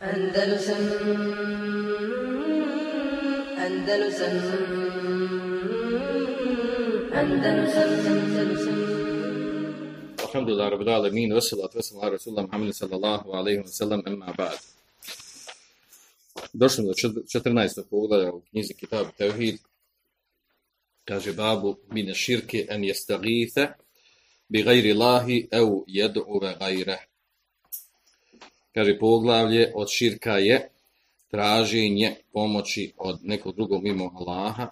Andalusam Andalusam Andalusam Andalusam Alhamdulillah, rabbil alamin, wa salatu wa salam ala rasulullah Muhammadin sallallahu alaihi wa sallam, emma ba'd. Došli do 14. poglavlja u knjizi Kitab Tevhid. Kaže babu mine širke en jestagithe bi gajri lahi au jed'uve gajre. Kaže poglavlje od širka je traženje pomoći od nekog drugog mimo Allaha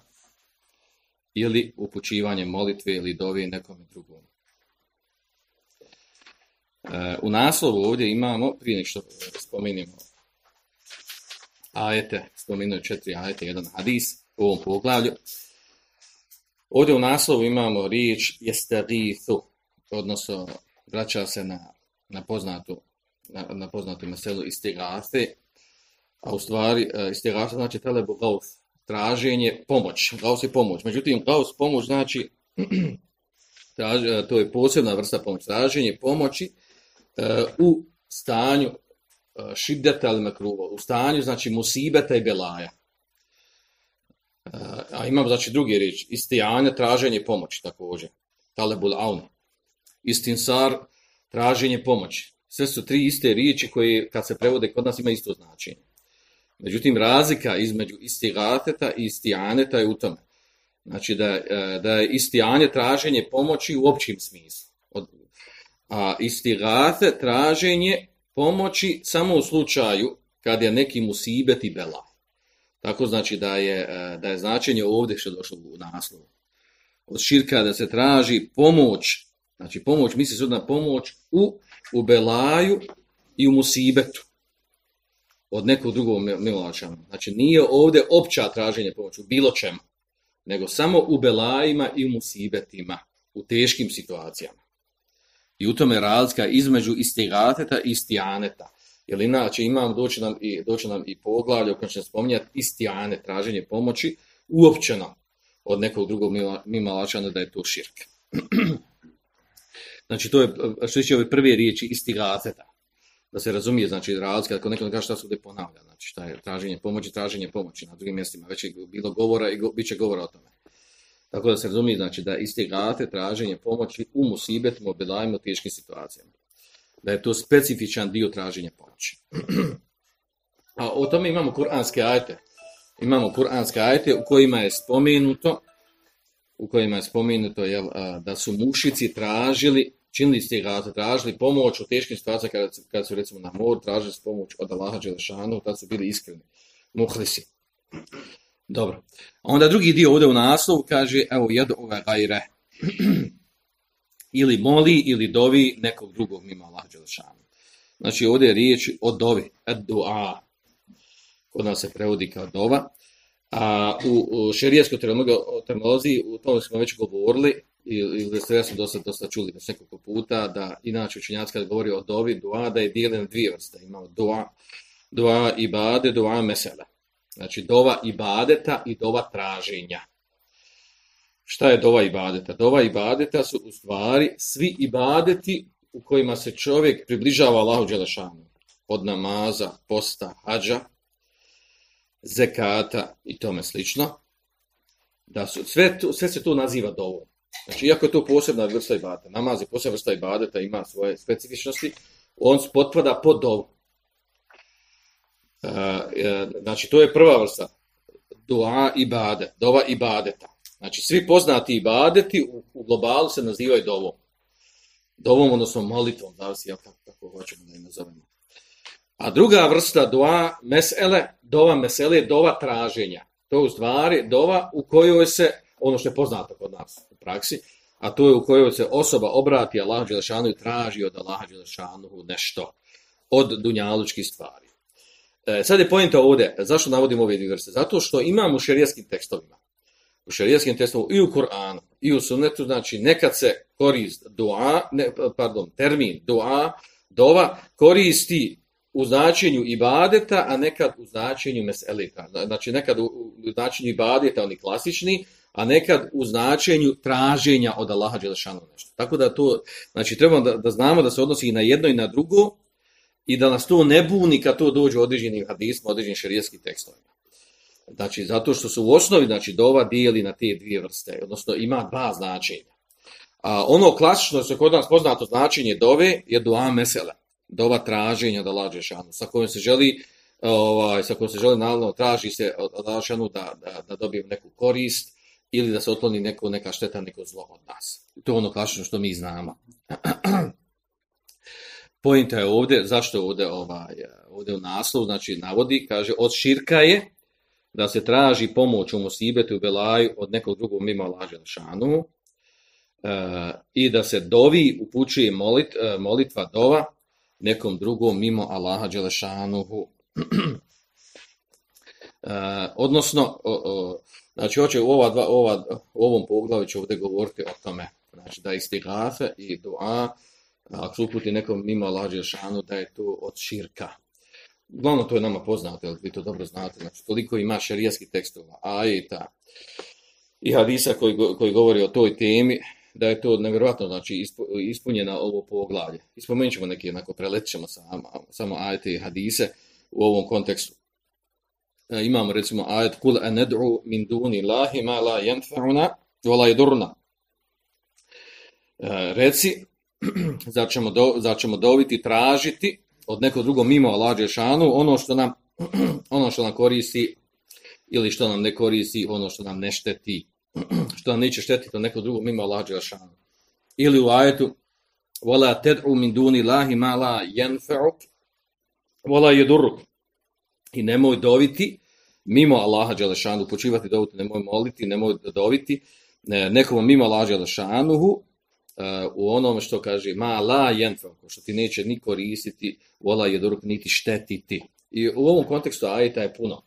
ili upućivanje molitve ili dove nekom drugom. E, u naslovu ovdje imamo, prije nek što spomenimo ajete, spomenuo četiri ajete, jedan hadis u ovom poglavlju. Ovdje u naslovu imamo riječ jestagithu, odnosno vraća se na, na poznatu na, na poznatom meselu istigase, a u stvari e, istigase znači telebu gaus, traženje, pomoć, gaus je pomoć. Međutim, gaus pomoć znači, traž, e, to je posebna vrsta pomoć, traženje pomoći uh, u stanju uh, šiddeta ili makruva, u stanju znači musibeta i belaja. Uh, a imam znači drugi riječ, istijanje, traženje pomoći također, talebul aun. Istinsar, traženje pomoći. Sve su tri iste riječi koje kad se prevode kod nas ima isto značenje. Međutim, razlika između istigateta i istijaneta je u tome. Znači da, e, da je istijanje traženje pomoći u općim smislu. Od, a istigate traženje pomoći samo u slučaju kad je neki musibet i bela. Tako znači da je, e, da je značenje ovdje što je došlo u naslovu. Od širka da se traži pomoć, znači pomoć, misli se na pomoć u u belaju i u musibetu od nekog drugog milovačama. Znači nije ovdje opća traženje pomoći u bilo čemu, nego samo u belajima i u musibetima, u teškim situacijama. I u tome razlika između istigateta i istijaneta. Jer inače imam, doći nam i, doći nam i poglavlje u kojem ćemo spominjati istijane, traženje pomoći, uopćeno od nekog drugog mimalačana da je to širke. Znači, to je, što će ove prve riječi istigaceta. Da se razumije, znači, razlika, ako neko kaže šta se ovdje ponavlja, znači, šta je traženje pomoći, traženje pomoći na drugim mjestima, već je bilo govora i go, bit će govora o tome. Tako da se razumije, znači, da istigate traženje pomoći u musibetima, obilajima, u teškim situacijama. Da je to specifičan dio traženja pomoći. A o tome imamo kuranske ajte. Imamo kuranske ajte u kojima je spomenuto u kojima je spomenuto jel, da su mušici tražili činili ste ga, tražili pomoć u teškim situacijama kada, kada su recimo na moru, tražili su pomoć od Allaha Đelešanu, tad su bili iskreni, muhlisi. Dobro. Onda drugi dio ovdje u naslovu kaže, evo, jedu ove gajre. ili moli, ili dovi nekog drugog mimo Allaha Đelešanu. Znači ovdje je riječ o dovi, dua. Kod nas se prevodi kao dova. A u, u šerijeskoj terminologiji, u tome smo već govorili, ili ste jasno dosta, dosta čuli već nekoliko puta, da inače učenjaci kad govori o dovi, dua, da je dijeljen dvije vrste. Imamo dua, dua ibade, dua mesela. Znači dova ibadeta i dova traženja. Šta je dova ibadeta? Dova ibadeta su u stvari svi ibadeti u kojima se čovjek približava Allahu Đelešanu. Od namaza, posta, hađa, zekata i tome slično. Da su, sve, sve se to naziva dovom. Znači, iako je to posebna vrsta ibadeta, namaz je posebna vrsta ibadeta, ima svoje specifičnosti, on potpada pod dovu. Uh, znači, to je prva vrsta. Dua ibadet, dova ibadeta. Znači, svi poznati ibadeti u, u globalu se nazivaju dovom. Dovom, odnosno molitvom, da si ja kako, kako hoćemo da je nazovemo. A druga vrsta dua mesele, dova mesele, dova traženja. To je u stvari dova u kojoj se, ono što je poznato kod nas, u praksi, a to je u kojoj se osoba obrati Allahu Đelešanu i traži od Allaha Đelešanu nešto od dunjalučkih stvari. E, sad je pojenta ovdje, zašto navodim ove dvije vrste? Zato što imamo u šerijaskim tekstovima, u šerijaskim tekstovima i u Koranu i u Sunnetu, znači nekad se korist dua, ne, pardon, termin dua, dova, koristi u značenju ibadeta, a nekad u značenju meselita. Znači nekad u, u značenju ibadeta, oni klasični, a nekad u značenju traženja od Allaha Đelešanu nešto. Tako da to, znači trebamo da, da znamo da se odnosi i na jedno i na drugo i da nas to ne buni kad to dođe u određenim hadisma, određenim šarijetskim tekstovima. Znači, zato što su u osnovi, znači, dova dijeli na te dvije vrste, odnosno ima dva značenja. A ono klasično se kod nas poznato značenje dove je dua mesele, dova traženja da lađe šanu, sa kojom se želi, ovaj, sa kojom se želi naravno traži se od lađanu da, da, da dobije neku korist ili da se otloni neko, neka šteta, neko zlo od nas. To je ono klasično što mi znamo. Pojenta je ovdje, zašto ovdje, ovaj, ovdje u naslovu, znači navodi, kaže, od širka je da se traži pomoć u Mosibetu u Belaju od nekog drugog mimo lađe šanu e, i da se dovi upućuje molit, e, molitva dova nekom drugom mimo Allaha Đelešanuhu. e, odnosno, o, o, znači, hoće u, ova dva, ova, u ovom poglavi će ovdje govoriti o tome, znači, da istigafe i dua, ako se uputi nekom mimo Allaha šanu, da je to od širka. Glavno, to je nama poznato, jer vi to dobro znate. Znači, toliko ima šarijaskih tekstova, ajeta i hadisa koji, koji govori o toj temi, da je to nevjerojatno znači, ispunjena ovo poglavlje. Ispomenut ćemo neke, onako preletit ćemo samo, samo ajete i hadise u ovom kontekstu. E, imamo recimo ajet kul anad'u min duni lahi ma la yanfa'una wa la yadurna. E, reci, zar ćemo, do, zar ćemo doviti, tražiti od nekog drugog mimo Allah Đešanu, ono što nam ono što nam koristi ili što nam ne koristi, ono što nam ne šteti, što nam neće štetiti od nekog drugog mimo Allah Đešanu. Ili u ajetu وَلَا تَدْعُ مِنْ دُونِ اللَّهِ مَا لَا يَنْفَعُكْ وَلَا يَدُرُكْ I nemoj doviti mimo Allaha Đelešanu, počivati doviti, nemoj moliti, nemoj doviti e, nekomu mimo Allaha Đelešanuhu, e, u onome što kaže ma la jenfa, što ti neće ni koristiti, vola je doruk niti štetiti. I u ovom kontekstu ajeta je puno,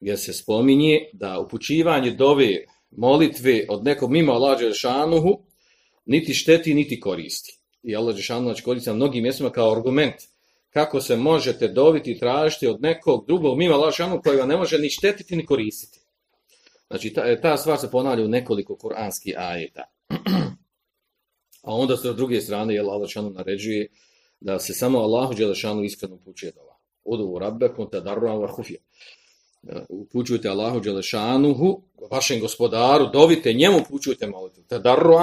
gdje se spominje da upućivanje dove molitve od nekog mimo Allah Đelešanuhu niti šteti, niti koristi. I Allah Đelešanuhu znači, koristi na mnogim mjestima kao argument kako se možete dobiti i tražiti od nekog drugog mimo Allah koji vam ne može ni štetiti, ni koristiti. Znači, ta, e, ta stvar se ponavlja u nekoliko kuranskih ajeta. A onda se od druge strane, jel Allah naređuje da se samo Allahu Đelešanu iskreno upućuje dova. Odu u rabbekom te daru ala hufija. E, upućujte Allahu Đelešanuhu, vašem gospodaru, dovite njemu, upućujte molitvu. Te daru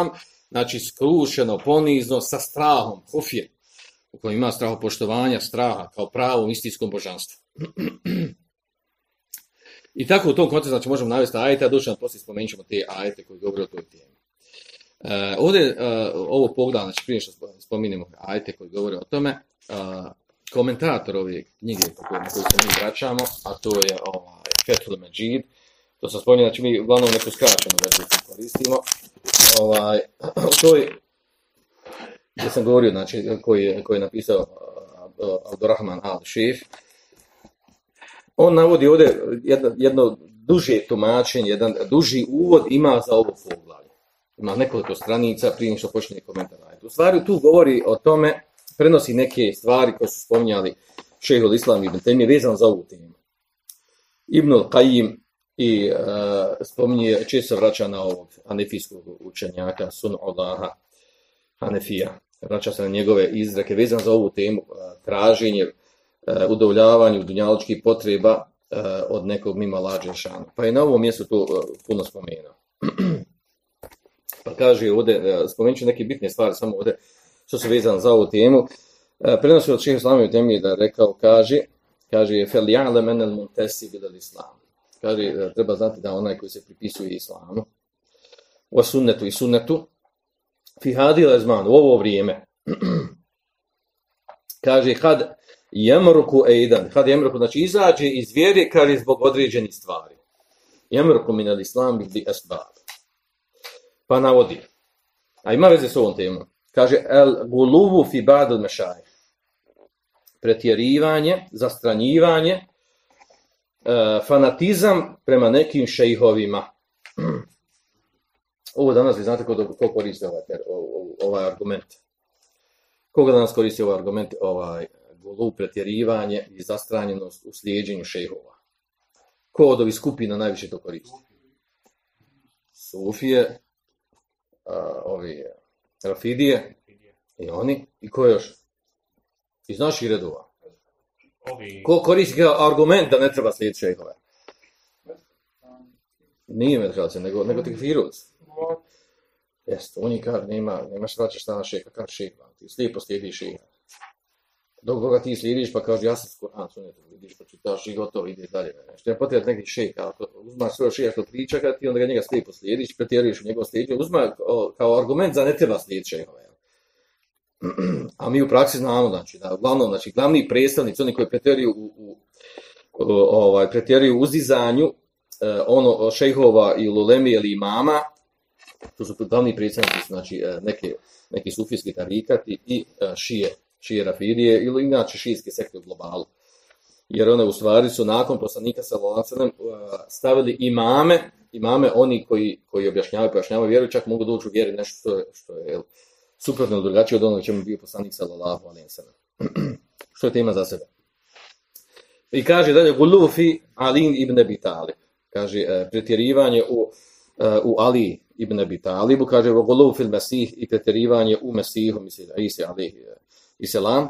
znači skrušeno, ponizno, sa strahom, hufije, u kojem ima straho poštovanja, straha, kao pravo istinskom božanstvu. I tako u tom kontekstu, znači možemo navesti ajete, a doći nam poslije spomenut ćemo te ajete koji govore o toj temi. Uh, ovdje, e, ovo pogleda, znači prije što spominjemo ajete koji govore o tome, uh, komentator ove knjige po koju se mi vraćamo, a to je ovaj, Fethul Majid, to sam spominjao, znači mi uglavnom neku skraćenu verziju koristimo, ovaj, to je, gdje sam govorio, znači, koji, koji je napisao Abdurrahman al-Šif, on navodi ovdje jedno, jedno duže tumačenje, jedan duži uvod ima za ovo poglavlje ima nekoliko stranica prije što počne komentar. U stvari tu govori o tome, prenosi neke stvari koje su spominjali šehol Islam ibn Temi vezan za ovu temu. Ibn al-Qayyim i uh, spominje, često vraća na ovog anefijskog učenjaka, sun Allaha, Hanefija. Vraća se na njegove izreke vezan za ovu temu, traženje, e, udovoljavanju dunjaličkih potreba e, od nekog mimo lađe šana. Pa je na ovom mjestu to e, puno spomenuo. Pa kaže ovdje, spomenut ću neke bitne stvari samo ovdje, što su vezano za ovu temu. E, prenosi od šeha Islama u temi da rekao, kaže, kaže, fel ja'le menel muntesi bilal islam. Kaže, treba znati da onaj koji se pripisuje islamu, u sunnetu i sunnetu, fi hadi lezman, u ovo vrijeme, kaže, kad jemruku eidan, kad jemruku, znači izađe iz vjere, kaže, zbog određenih stvari. Jemruku minel islam bi esbab pa navodi. A ima veze s ovom temom. Kaže, el guluvu fi badil mešaj. Pretjerivanje, zastranjivanje, eh, fanatizam prema nekim šejhovima. Ovo danas, vi znate ko, ko koriste ovaj, ovaj argument. Koga danas koristi ovaj argument, ovaj guluv, pretjerivanje i zastranjenost u slijedženju šejhova? Ko od ovih skupina najviše to koristi? Sufije, uh, ovi Rafidije i oni, i ko još? Iz naših redova. Ko koristi kao argument da ne treba slijediti šehove? Nije medhelacija, nego, nego tekfiruz. Jeste, oni kaže, nema, nemaš vraćaš šta na šeha, kaže šeha, ti slijepo slijedi šeha. Dok koga ti slijediš, pa kaže, ja sam s Kur'an sunetom, vidiš, pa čitaš i gotovo, ide dalje. Nešto, ja potrebno neki šeha, ako uzmaš svoj šeha što priča, kad ti onda ga njega slijepo slijediš, pretjeruješ u njegov slijedjenje, uzma o, kao argument za ne treba slijediti šehova. jel? A mi u praksi znamo, znači, da uglavnom, znači, glavni predstavnici, oni koji pretjeruju u, u, ovaj, pretjeruju uzizanju, eh, ono, šejhova ili ulemi ili imama, to su glavni predstavnici, znači, e, neke, neki sufijski tarikati i e, šije, šije rafidije ili inače šijske sekte u globalu. Jer one u stvari su nakon poslanika sa Lalacanem e, stavili imame, imame oni koji, koji objašnjavaju, pojašnjavaju vjeru, čak mogu doći u vjeri nešto što je, što je suprotno drugačije od onoga čemu bio poslanik sallallahu alejhi ve sellem. Što je tema za sebe. I kaže dalje Gulufi Ali ibn Abi Talib. Kaže pretjerivanje u u Ali ibn Abi Talibu, kaže vogolov fil mesih i pretjerivanje u Mesihu, misli Isa alejhi i selam.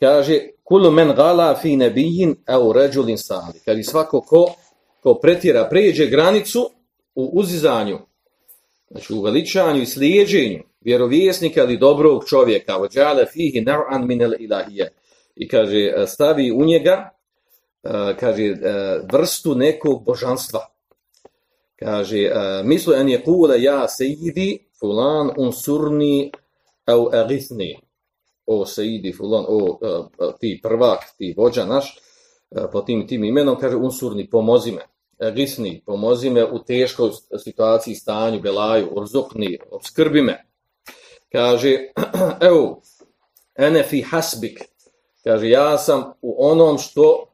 Kaže kulu men gala fi nebijin au ređulin sali, Kaže svako ko ko pretjera pređe granicu u uzizanju znači u veličanju i slijeđenju vjerovjesnika ili dobrog čovjeka, vođale fihi nar'an minel ilahije. I kaže, stavi u njega, kaže, vrstu nekog božanstva. Kaže, e, mislu en je kule ja sejidi fulan unsurni au agisni. O sejidi fulan, o e, e, ti prvak, ti vođa naš, po tim tim imenom, kaže, unsurni, pomozi me. Gisni, pomozi me u teškoj situaciji, stanju, belaju, orzukni, obskrbi me kaže, evo, ene fi hasbik, kaže, ja sam u onom što,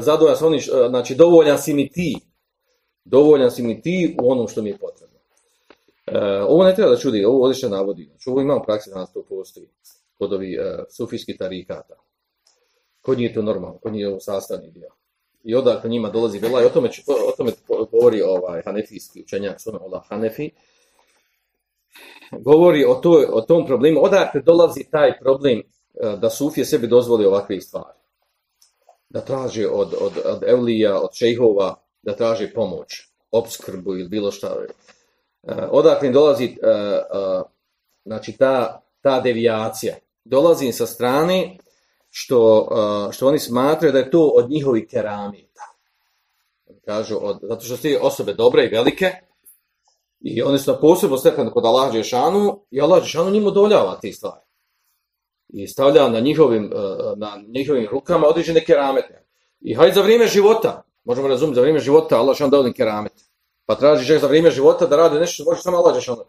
zadovoljan sam onim, znači, dovoljan si mi ti, dovoljan si mi ti u onom što mi je potrebno. E, ovo ne treba da čudi, ovo odlično navodi, znači, ovo imamo praksi danas to postoji, kod ovih e, sufijskih tarikata. Kod njih je to normalno, kod njih je ovo sastavni dio. I odakle njima dolazi vela, i o tome, o tome govori ovaj hanefijski učenjak, sunan Allah Hanefi, govori o, to, o tom problemu, odakle dolazi taj problem e, da Sufije sebi dozvoli ovakve stvari. Da traže od, od, od Evlija, od šejhova, da traže pomoć, obskrbu ili bilo šta. E, odakle dolazi e, e, znači ta, ta devijacija. Dolazi sa strane što, e, što oni smatraju da je to od njihovih keramita. Kažu, od, zato što su osobe dobre i velike, I oni su na posebno stepenu kod Allah Žešanu i Allah Žešanu njim odoljava te stvari. I stavlja na njihovim, e, na njihovim rukama određene keramete. I hajde za vrijeme života, možemo razumjeti, za vrijeme života Allah Žešanu dao keramete. Pa traži čovjek za vrijeme života da radi nešto što može samo Allah Žešanu.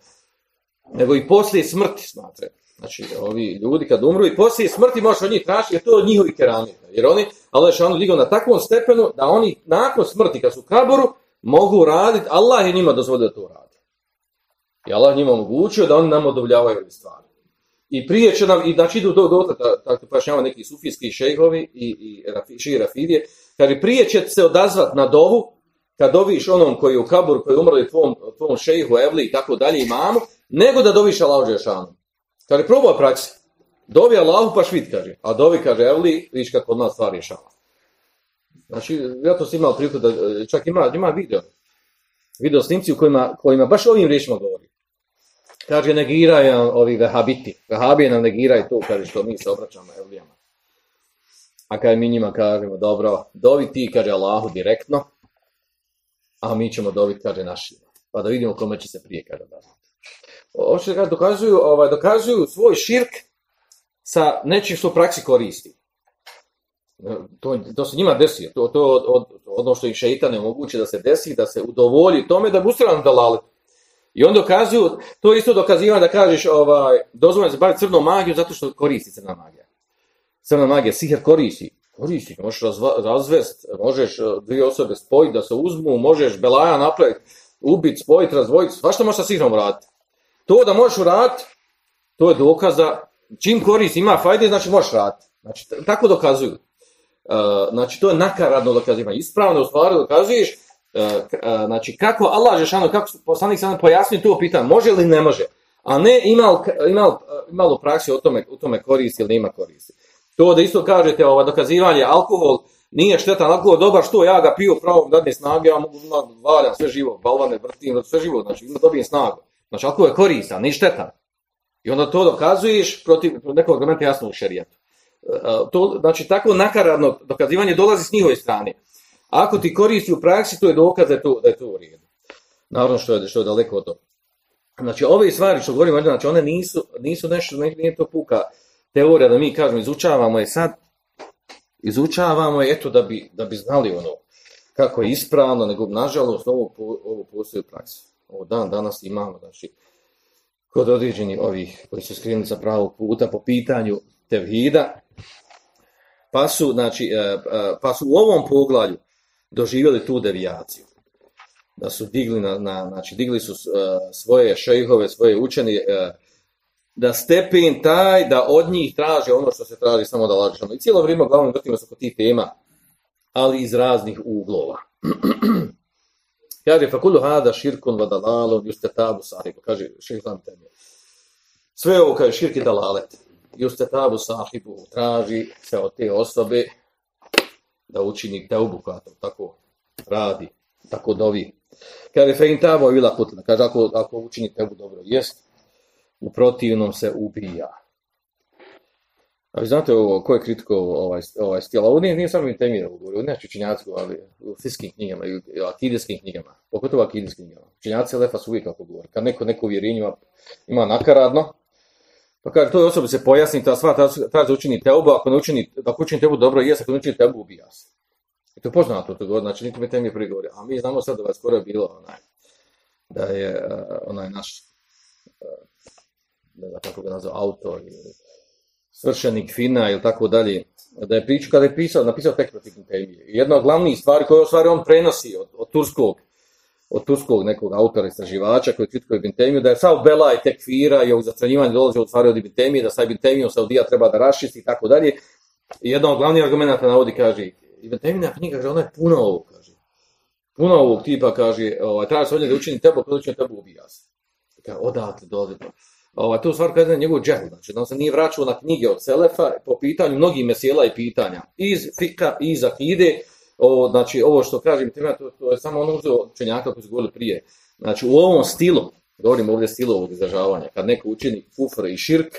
Nego i poslije smrti smatre. Znači, ovi ljudi kad umru i poslije smrti možeš od njih tražiti, jer to je od njihovi keramete. Jer oni, Allah Žešanu digao na takvom stepenu da oni nakon smrti, kad su u kaboru, mogu raditi, Allah je njima dozvolio da to radi. I Allah njima omogućio da oni nam odobljavaju ove stvari. I prije će nam, i znači idu do dotle, tako pojašnjava neki sufijski šejhovi i, i rafi, šiji rafidije, kaže prije će se odazvat na dovu, kad doviš onom koji je u kabur, koji je umrli tvom, tvom šejhu, evli i tako dalje imamu, nego da doviš Allahu Đešanu. Kaže, probaj praksi. Dovi Allahu pa švit, kaže. A dovi, kaže, evli, viš kako od nas stvar rješava. Znači, ja to sam imao priliku da, čak ima, ima video, video snimci u kojima, kojima baš ovim riječima govori kaže negiraju ovi vehabiti. Vehabije nam negiraju to, kaže što mi se obraćamo evlijama. A kaže mi njima kažemo, dobro, dovi ti, kaže Allahu direktno, a mi ćemo dobiti, kaže našima. Pa da vidimo kome će se prije, kaže da. Hoće da dokazuju, ovaj, dokazuju svoj širk sa nečim što u praksi koristi. E, to, to se njima desi, to, to od, od, ono što ih šeitane moguće da se desi, da se udovolji tome da bi ustrano dalalit. I on dokazuju, to isto dokaziva da kažeš, ovaj, dozvoljeno se baviti crnom magijom zato što koristi crna magija. Crna magija, siher koristi. Koristi, možeš razva, razvest, možeš e, dvije osobe spojiti da se uzmu, možeš belaja napraviti, ubiti, spojiti, razvojiti, svašta možeš sa sihrom uraditi. To da možeš uraditi, to je dokaz da čim koristi, ima fajde, znači možeš raditi. Znači, tako dokazuju. Uh, znači, to je nakaradno dokazivanje. Ispravno u stvari dokazuješ, E, e znači kako Allah Žešano, kako poslanik sam pojasnio to pitanje, može li ne može, a ne imal, imal, imalo praksi o tome, o tome koristi ili ima koristi. To da isto kažete, ova dokazivanje, alkohol nije štetan, alkohol je dobar, što ja ga piju pravom dadne snage, ja mogu valjam sve živo, balvane, vrtim, sve živo, znači ima dobijem snagu. Znači alkohol je koristan, nije štetan. I onda to dokazuješ protiv nekog argumenta jasno u šerijatu. E, e, to, znači, tako nakaradno dokazivanje dolazi s njihove strane. Ako ti koristi u praksi, to je dokaz da je to, da je to u redu. Naravno što je, što je daleko od toga. Znači, ove stvari što govorimo, znači, one nisu, nisu nešto, nije to puka teorija da mi kažemo, izučavamo je sad, izučavamo je, eto, da bi, da bi znali ono, kako je ispravno, nego, nažalost, ovo, ovo postoji u praksi. Ovo dan, danas imamo, znači, kod određeni ovih koji su skrenuli sa pravog puta po pitanju tevhida, pa su, znači, e, e, pa su u ovom poglavlju doživjeli tu devijaciju. Da su digli, na, na, znači, digli su e, svoje šejhove, svoje učeni, da stepen taj, da od njih traže ono što se traži samo da lažeš. Ono, I cijelo vrijeme glavno vrtimo se oko tih tema, ali iz raznih uglova. Kaže, fakulu hada širkun vadalalom, juste tabu sahibu, kaže šehtan tebe. Sve ovo kaže širki dalalet, juste tabu sahibu, traži se od te osobe da učini teubu koja tako radi, tako dovi. Kaže, fe in tabo vila kaže, ako, ako učini tebu dobro, jest, u protivnom se ubija. A vi znate ovo, ko je kritiko ovaj, ovaj stil? Ovo nije, nije samo im temir, ovo neću ne ali u fiskim knjigama i akidijskim knjigama, pogotovo akidijskim knjigama. Činjaci lefa su uvijek kako govori. Kad neko neko uvjerenje ima, nakaradno, pa kaže, toj osobi se pojasni, ta sva traži da učini teobu, ako ne učini, ako učini teobu dobro, jes, ako ne učini teobu, ubija se. I to je poznato, to govori, znači nikom je temir prigovori. A mi znamo sad da vas skoro je bilo onaj, da je uh, onaj naš, uh, ne znam kako ga nazvao, autor, svršenik Fina ili tako dalje, da je pričao, kada je pisao, napisao tekst protiv Temije. Jedna od glavnih stvari koje stvari on prenosi od, od turskog, od turskog nekog autora istraživača koji kritikuje Ibn Temiju, da je sav Bela i tekfira i ovog zatranjivanja dolaze od stvari od Ibn Temije, da sa Ibn Temijom Saudija treba da rašisti i tako dalje. Jedan jedna od glavnih argumenta navodi, kaže, Ibn Temija knjiga, kaže, ona je puna ovog, kaže. Puna ovog tipa, kaže, ovaj, treba se od da učini tebo, kada pa učini tebo ubija se. Kaže, odatle dolaze ovaj, to u stvari kaže na njegov džehl, znači da on se nije vraćao na knjige od Selefa po pitanju mnogih mesela i pitanja, iz fika, iz akide, ovo, znači ovo što kažem, tema, to, to je samo ono uzeo učenjaka koji su govorili prije, znači u ovom stilu, govorim ovdje stilu ovog izražavanja, kad neko učini kufr i širk,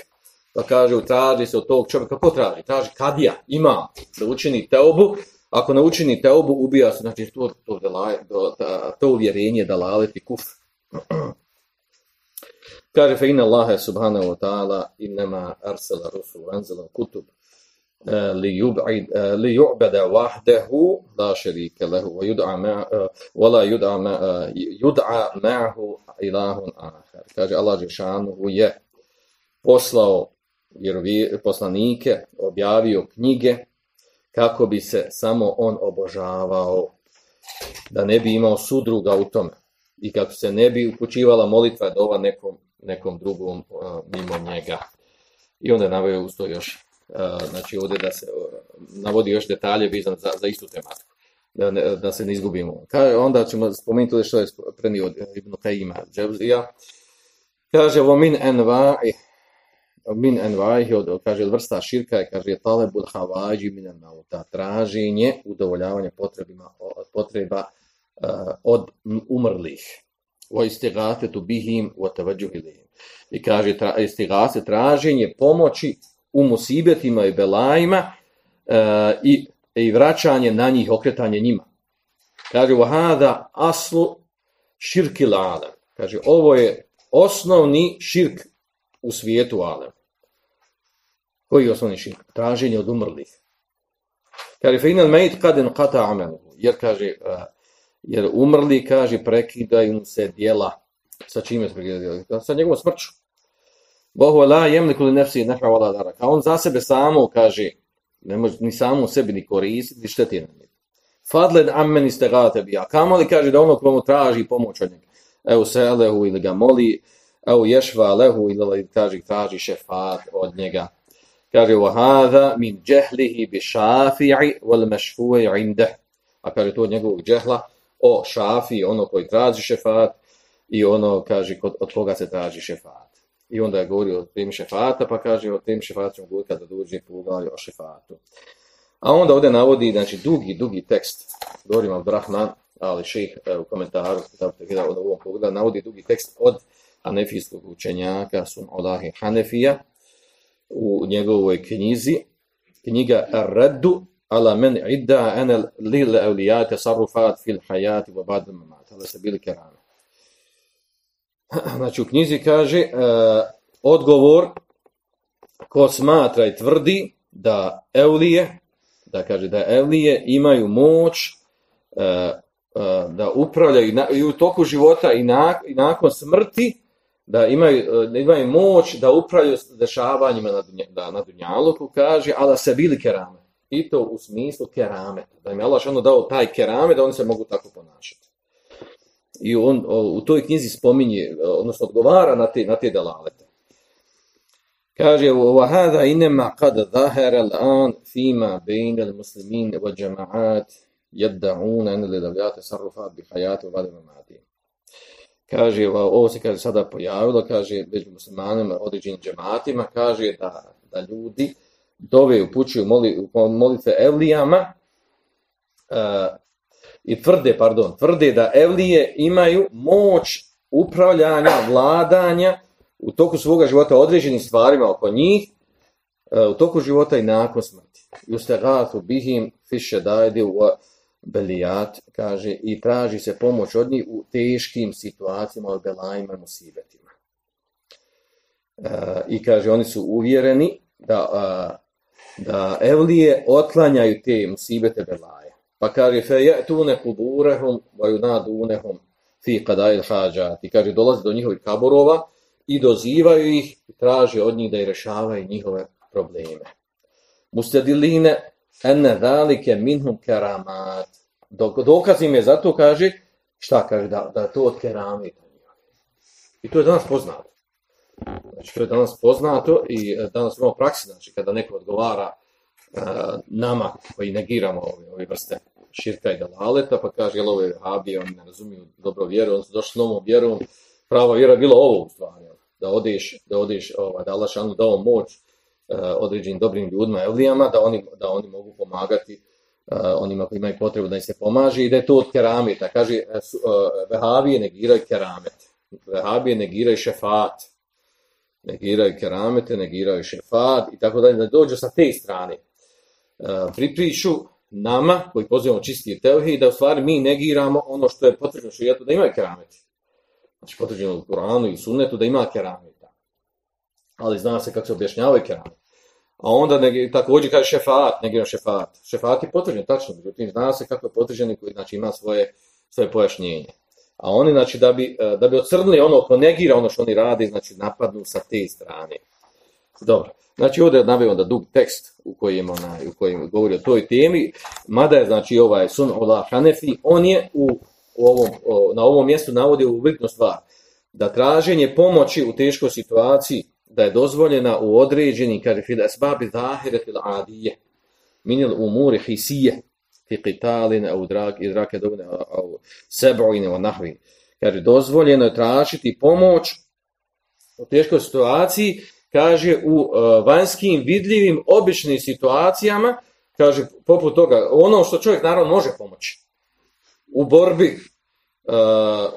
pa kaže, traži se od tog čovjeka, kako traži? Traži kadija, ima da učini teobu, ako ne učini teobu, ubija se, znači to, to, to, to, to uvjerenje da laleti kufr. Kaže fe inna Allahe subhanahu wa ta'ala innama arsala rusul anzala kutub eh, li yub'id eh, wahdahu la sharika lahu wa yud'a ma eh, wa la yud'a ma yud'a ma'ahu ilahun akhar. Kaže Allah džeshanu je poslao vjerovi, poslanike, objavio knjige kako bi se samo on obožavao da ne bi imao sudruga u tome i kako se ne bi upućivala molitva dova nekom nekom drugom uh, mimo njega. I onda je uz to još, uh, znači ovdje da se uh, navodi još detalje vizan za, za istu tematiku, da, ne, da se ne izgubimo. Ka, onda ćemo spomenuti što je prenio od Ibn Kajima Dževzija. Kaže, vo min enva'i, min enva'i, od, kaže, vrsta širka je, kaže, talebul havađi min enauta, traženje, udovoljavanje potrebima, potreba Eh, od umrlih wa istighathatu bihim wa tawajjuh ilayhim. I kaže tra, istighathe traženje pomoći u musibetima i belajima e, i, i vraćanje na njih, okretanje njima. Kaže wa hada aslu shirkil alam. Kaže ovo je osnovni širk u svijetu alem. Koji je osnovni širk? Traženje od umrlih. Kaže, fe inal mejt kaden kata amenu. Jer kaže, uh, jer umrli, kaže, prekidaju se dijela. Sa čime se prekidaju dijela? Sa njegovom smrću. Bohu la jemliku li nefsi nefra vala dara. A on za sebe samo, kaže, ne može ni samo sebi ni koristiti, ni šteti na njeg. Fadlen ammen ste gate bi. A kamo li kaže da ono komu traži pomoć od njega? Evo se lehu ili ga moli, evo ješva lehu ili kaže, traži šefat od njega. Kaže, wa hada min džehlihi bi šafi'i wal mešfu'i indeh. A kaže to od njegovog džehla, o šafi, ono koji traži šefat, i ono, kaže, kod, od koga se traži šefat. I onda je govorio o temi šefata, pa kaže o temi šefata ćemo govoriti kada dođe poglavlje o šefatu. A onda ovdje navodi, znači, dugi, dugi tekst, govorim Abdurrahman, ali ših u komentaru, da je u ovom pogleda, navodi dugi tekst od hanefijskog učenjaka, sun Olahi Hanefija, u njegovoj knjizi, knjiga Ar-Raddu ala men idda ana lil awliya tasarrufat fil hayat wa ba'd al-mamat. ala sabil karama. Znači u knjizi kaže uh, odgovor ko smatra i tvrdi da evlije, da kaže da evlije imaju moć uh, uh, da upravljaju na, i u toku života i, na, i nakon smrti da imaju, da imaju moć da upravljaju dešavanjima na, da, na Dunjaluku, kaže, ala se bili kerame I to u smislu kerameta. Da im je Allah ono dao taj kerame, da oni se mogu tako ponašati. I on u toj knjizi spominje, odnosno odgovara na te, na te dalalete. Kaže, وَهَذَا إِنَمَا قَدْ ظَهَرَ الْآنِ فِيمَا بَيْنَ الْمُسْلِمِينَ وَجَمَعَاتِ يَدَّعُونَ أَنَ لِلَوْيَاتِ صَرُّفَاتِ بِحَيَاتِ وَبَدِ مَمَاتِ Kaže, ovo se kaže sada pojavilo, kaže, među muslimanima, određenim džematima, kaže da, da ljudi dove upućuju moli, molice evlijama uh, i tvrde, pardon, tvrde da evlije imaju moć upravljanja, vladanja u toku svoga života određenim stvarima oko njih, uh, u toku života i nakon smrti. Justegatu bihim fiše dajde u belijat, kaže, i traži se pomoć od njih u teškim situacijama, od belajima, musibetima. Uh, I kaže, oni su uvjereni da uh, da evlije otlanjaju te musibete belaje. Pa kaže, fe je tu ne kuburehum, vaju nadunehum, fi kadajl hađati. Kaže, dolazi do njihovih kaborova i dozivaju ih i traže od njih da i rešavaju njihove probleme. Mustadiline ene dalike minhum keramat. Dok, dokaz im je zato, kaže, šta kaže, da, da to od keramita. I to je danas poznato. Znači, to je danas poznato i e, danas imamo praksi, znači, kada neko odgovara uh, nama koji negiramo ove, ove vrste širka i dalaleta, pa kaže, jel ove habije, oni ne razumiju dobro vjeru, oni su došli s novom vjerom, prava vjera je bila ovo u stvari, da odeš, da odeš, ovaj, da Allah šanu dao moć uh, određenim dobrim ljudima, evlijama, da oni, da oni mogu pomagati uh, onima koji imaju potrebu da im se pomaže i da je to od kerameta. Kaže, uh, vehavije negiraju keramet, vehavije negiraju šefat, negiraju keramete, negiraju šefat i tako dalje, da dođu sa te strane. E, pripriču nama, koji pozivamo čisti tevhid, da u stvari mi negiramo ono što je potrebno šijetu, da imaju keramete. Znači potvrđeno u Kuranu i Sunnetu da ima kerameta. Ali zna se kako se objašnjavaju keramete. A onda neg, također kaže šefat, negira šefat. Šefat je potvrđen, tačno, međutim zna se kako je potvrđen i koji znači, ima svoje, svoje pojašnjenje. A oni, znači, da bi, e, da bi ocrnili ono, ko negira ono što oni rade, znači, napadnu sa te strane. Dobro. Znači, ovdje je da onda dug tekst u kojem, ona, u kojem govori o toj temi, mada je, znači, ovaj Sun Ola Hanefi, on je u, u ovom, o, na ovom mjestu navodi u bitnu stvar, da traženje pomoći u teškoj situaciji, da je dozvoljena u određenim, kaže, fil esbabi zahiretil adije, minil umuri hisije, fi qitalin au drak idrake dovne au seb'in wa nahwi. Kaže dozvoljeno je tražiti pomoć u teškoj situaciji kaže u uh, vanjskim vidljivim običnim situacijama kaže poput toga ono što čovjek naravno može pomoći u borbi uh,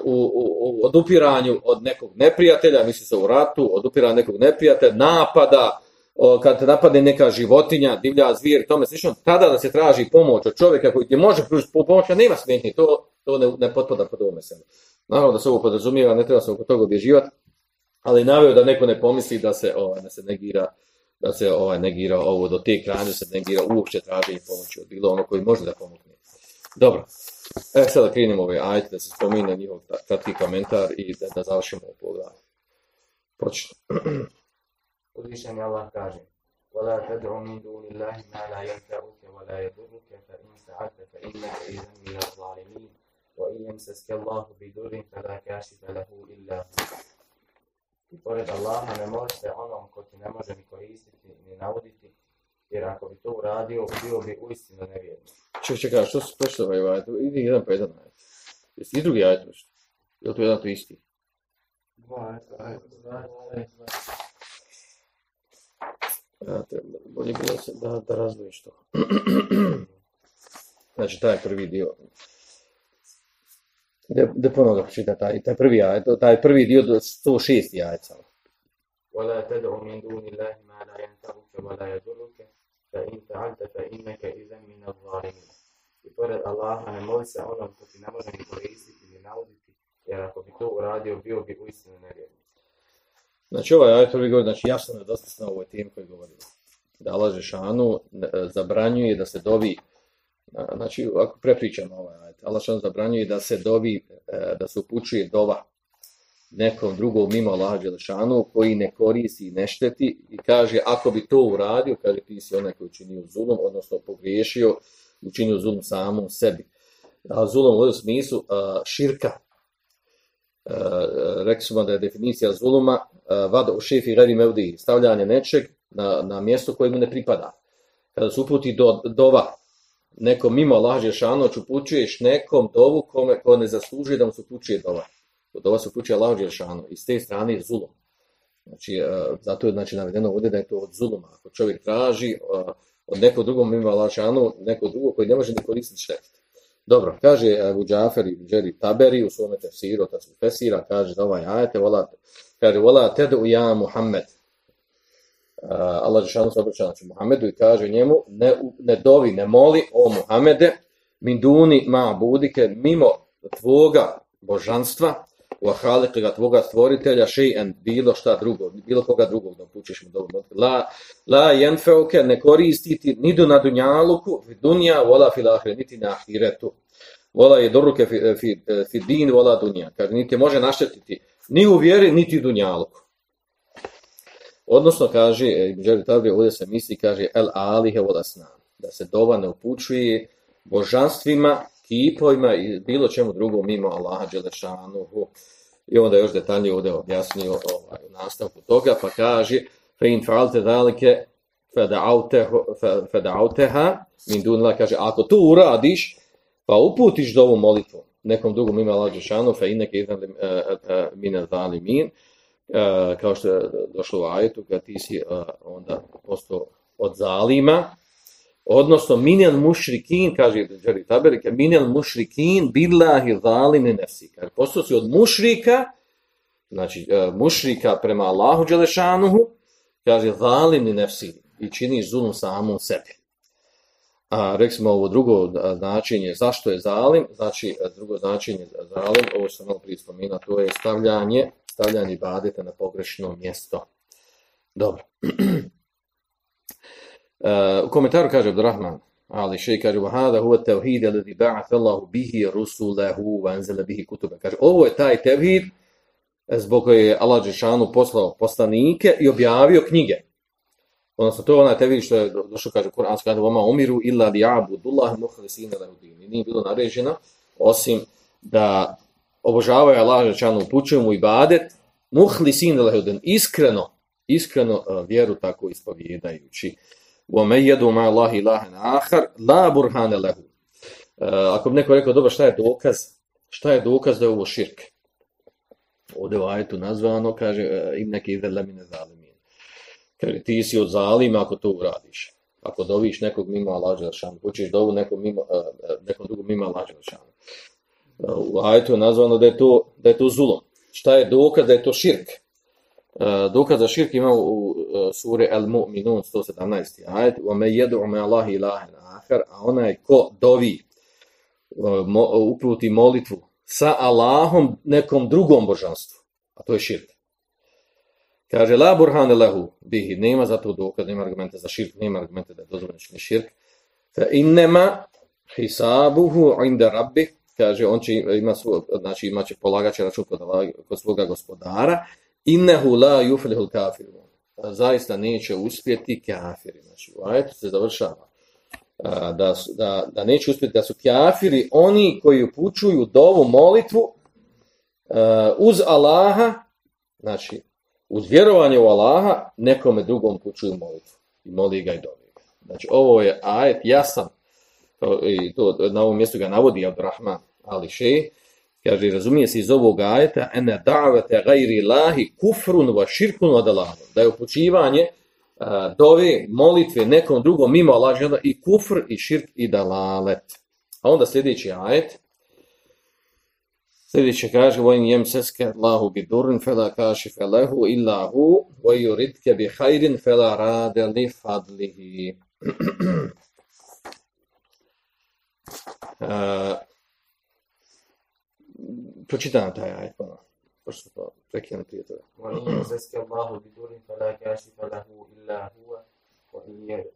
u, u, u odupiranju od nekog neprijatelja misli se u ratu odupiranju nekog neprijatelja napada o, kad te napadne neka životinja, divlja zvijer, tome slično, tada da se traži pomoć od čovjeka koji ti može pružiti pomoć, a nema smetnje, to, to ne, ne potpada pod ovome se. Naravno da se ovo podrazumijeva, ne treba se oko toga obježivati, ali naveo da neko ne pomisli da se ovaj da se negira da se ovaj negira ovo do te kranje se negira uopće traženje pomoći od bilo ono koji može da pomogne. Dobro. E sada krenemo ove ajte da se spomine njihov kratki komentar i da, da završimo ovo poglavlje. Počnemo. Uzvišeni Allah kaže وَلَا تَدْعُ مِنْ دُونِ اللَّهِ مَا لَا يَنْفَعُكَ وَلَا يَضُرُّكَ فَإِنْ فَعَلْتَ فَإِنَّكَ إِذًا مِنَ الظَّالِمِينَ وَإِنْ يَمْسَسْكَ اللَّهُ بِضُرٍّ فَلَا كَاشِفَ لَهُ إِلَّا هُوَ I pored Allaha ne može se onom ko ti ne može ni koristiti ni navoditi, jer ako bi to uradio, bio bi uistinu nevjerni. Čekaj, čekaj, što su prošli ovaj ajet? Idi jedan po jedan ajet. Jesi i drugi ajet nešto? Je li to jedan to isti? Znate, bolje bilo se da, da razvojiš to. znači, taj prvi dio. Da, da ponovno da počita taj, taj prvi ajet, taj prvi dio do 106 ajet samo. ولا تدع من دون الله ما لا ينفعك ولا يضرك فإن فعلت فإنك إذا من الظالمين. I pored Allaha ne moli se onom ko ti ne može ni koristiti ni nauditi, jer ako bi to uradio, bio bi uistinu nevjernik. Znači, ovaj ajet prvi govori, znači, jasno je dosta na ovoj temi koji govorimo. Da Allah Žešanu e, zabranjuje da se dovi, znači, ako prepričamo ovaj ajet, Allah Žešanu zabranjuje da se dovi, e, da se upućuje dova nekom drugom mimo Allah šanu koji ne koristi i ne šteti i kaže, ako bi to uradio, kaže, ti si onaj koji učinio zulom, odnosno pogriješio, učinio zulom samom sebi. A zulom u ovom smislu širka, Eh, rekli smo da je definicija zuluma eh, vada u šefi revi mevdi, stavljanje nečeg na, na mjesto koje mu ne pripada. Kada se uputi do dova nekom mimo Allah Žešanoć, upućuješ nekom dovu kome, ko ne zaslužuje da mu se upućuje dova. Dova se upućuje Allah Žešanoć i s te strane je zulum. Znači, eh, zato je znači, navedeno ovdje da je to od zuluma. Ako čovjek traži od nekog drugog mimo Allah Žešanoć, neko drugo koji ne može ni koristiti štetiti. Dobro, kaže eh, Abu Džafer i Džeri Taberi u svome tefsiru, ta su fesira, kaže da ovaj ajete, vola, kaže, vola tedu ja Muhammed. Uh, Allah Žešanu se obraća znači Muhammedu i kaže njemu, ne, ne dovi, ne moli o Muhammede, min duni ma budike, mimo tvoga božanstva, wa khaliqika tvoga stvoritelja, shay'an bilo šta drugo, bilo koga drugog da upućeš mu dobu. La, la yanfa'uka ne koristiti ni do na dunjaluku, dunja, wala fil ahireti niti na ahiretu. wala yadurruka fi, fi, fi din, wala dunja. kad niti može naštetiti ni u vjeri, niti dunjaluku. Odnosno, kaže, Ibn Tabri, ovdje se misli, kaže, el alihe vola snan. Da se dova ne upućuje božanstvima, kipovima i bilo čemu drugom mimo Allaha Đelešanuhu. I onda još detaljnije ovdje objasnio ovaj, u nastavku toga, pa kaže fe in falte dalike feda'auteha min dunila, kaže, ako to uradiš, pa uputiš do ovu molitvu nekom drugom ima Allaha Đelešanuhu, fe inneke iznad uh, uh, e, e, e, min zalimin, uh, kao što je došlo u ajetu, kad ti si uh, onda postao od zalima, odnosno minel mušrikin, kaže Džari Taberike, minel mušrikin billahi zalimi nefsi. Kaže, postao si od mušrika, znači e, mušrika prema Allahu Đelešanuhu, kaže zalimi nefsi i čini zulum samom sebi. A rekli smo ovo drugo značenje, zašto je zalim, znači e, drugo značenje zalim, ovo što sam malo prije spomenuo, to je stavljanje, stavljanje badeta na pogrešno mjesto. Dobro. Uh, u komentaru kaže Abdurrahman, ali še kaže, vahada huva tevhid, alladhi ba'ath Allahu bihi rusulahu wa anzala bihi kutube. Kaže, ovo je taj tevhid eh, zbog koje je Allah Žešanu poslao poslanike i objavio knjige. Odnosno, to je onaj tevhid što je došlo, kaže, Kur'an kaže vama umiru illa li abudullah muhlisina lahudin. I nije bilo naređeno, osim da obožavaju Allah Žešanu, upućuju mu ibadet, muhlisina lahudin, iskreno, iskreno uh, vjeru tako ispovjedajući. Uh, وَمَنْ يَدُوا مَا اللَّهِ إِلَهًا آخَرَ لَا بُرْهَانَ لَهُ Ako bi neko rekao, dobro, šta je dokaz? Šta je dokaz da je ovo širk? Ovdje u ajetu nazvano, kaže, e, im neki izred lemine zalimin. Kaže, ti si od zalima ako to uradiš. Ako doviš nekog mimo Allah Želšanu, hoćeš dovu nekom, mimo, e, e, nekom drugom mimo Allah Želšanu. U ajetu je nazvano da je, to, da je to zulom. Šta je dokaz da je to širk? Eh, dokaz za širk ima u uh, suri Al-Mu'minun 117. ajet wa يَدْعُ مَا ma Allahi ilahan a onaj ko dovi eh, mo, uputi molitvu sa Allahom nekom drugom božanstvu a to je širk kaže la burhan lehu bihi nema za to dokaz nema argumenta za širk nema argumenta da je dozvoljeno širk fa inma hisabuhu inda rabbi kaže on će ima svoj znači imaće polagaće račun kod, kod svoga gospodara innehu la yuflihul kafirun. Zaista neće uspjeti kafiri. Znači, u ajetu se završava da, da, da neće uspjeti da su kafiri oni koji upućuju dovu molitvu uz Allaha, znači, uz vjerovanje u Allaha, nekome drugom upućuju molitvu. I moli ga i dovi ga. Znači, ovo je ajet jasan. I to, na ovom mjestu ga navodi Abdurrahman Ali Šeji kaže, razumije se iz ovog ajeta, ene da'vete gajri lahi kufrun va širkun va dalalun. Da je upućivanje e, a, dove, molitve nekom drugom mimo Allah i kufr i širk i dalalet. A onda sljedeći ajet, sljedeći kaže, vojn jem seske Allahu bi durin fela kaši felehu illa hu, wa yuridke bi hajrin fela rade li fadlihi. uh, pročitam taj ajet, pa, pošto to prekijeno prije toga. وإن يمسسك الله بضر فلا كاشف له إلا هو وإن ي-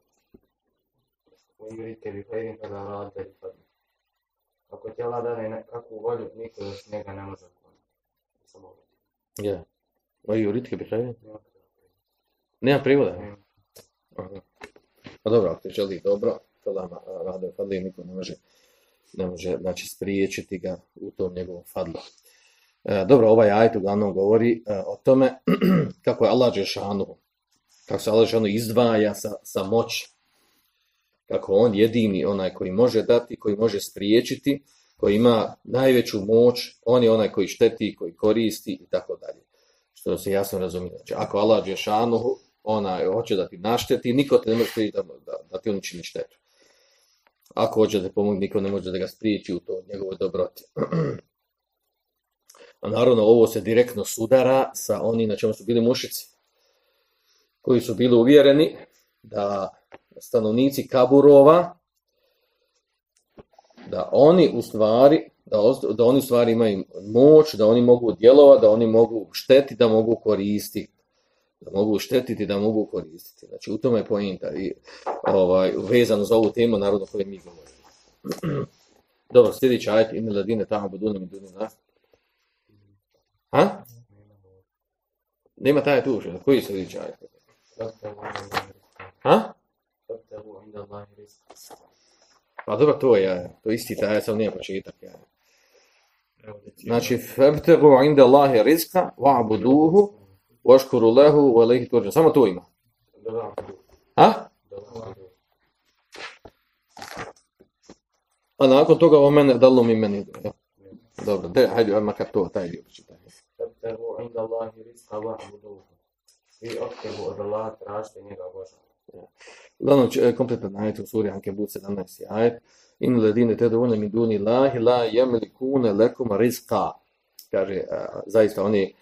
ويردك بخير فلا راد لفضله Ako ti Allah dane nekakvu volju, niko još njega ne može otkloniti. Samo volju. Ja. Voj yuridke bi hajrin? Nema toga. Nema prijevoda? Nema. Aha. Pa dobro, ako te želi dobro, fela rade fadli, niko ne može, ne može znači, spriječiti ga u tom njegovom fadlu. E, dobro, ovaj ajet uglavnom govori e, o tome kako je Allah Žešanu, kako se Allah Žešanu izdvaja sa, sa moći, kako on jedini onaj koji može dati, koji može spriječiti, koji ima najveću moć, on je onaj koji šteti, koji koristi i tako dalje. Što se jasno razumije. Znači, ako Allah Žešanu onaj hoće da ti našteti, niko te ne može da, da, da ti on učini štetu. Ako hoće da pomogne, niko ne može da ga spriječi u to njegovoj dobroti. A naravno, ovo se direktno sudara sa oni na čemu su bili mušici, koji su bili uvjereni da stanovnici Kaburova, da oni u stvari, da, da oni u stvari imaju moć, da oni mogu djelovati, da oni mogu šteti, da mogu koristiti da mogu štetiti, da mogu koristiti. Znači, u tome je pojenta i ovaj, vezano za ovu temu, narodno koje mi govorimo. Dobro, sljedeći ajte, ime ladine, tamo budu nam i? Ha? Nema taj tu uže, koji sljedeći ajte? Ha? Pa dobro, to je, to isti taj, sam nije početak, ja. Znači, febtegu inda Allahi rizka, wa'buduhu, Oškuru lehu, u elehi turđu. Samo to ima. A? A nakon toga o mene, da mi meni? Ja. Dobro, de, hajde, ajde, makar to, taj dio počitaj. Tebtehu inda Allahi rizqa wa. Vi od Allah, tražite njega Božana. Ja. Lanoć, kompletan ajte u suri Hanke 17. Ajet. In ledine te dovoljne mi duni lahi la jemlikune lekuma rizka. Kaže, zaista, oni,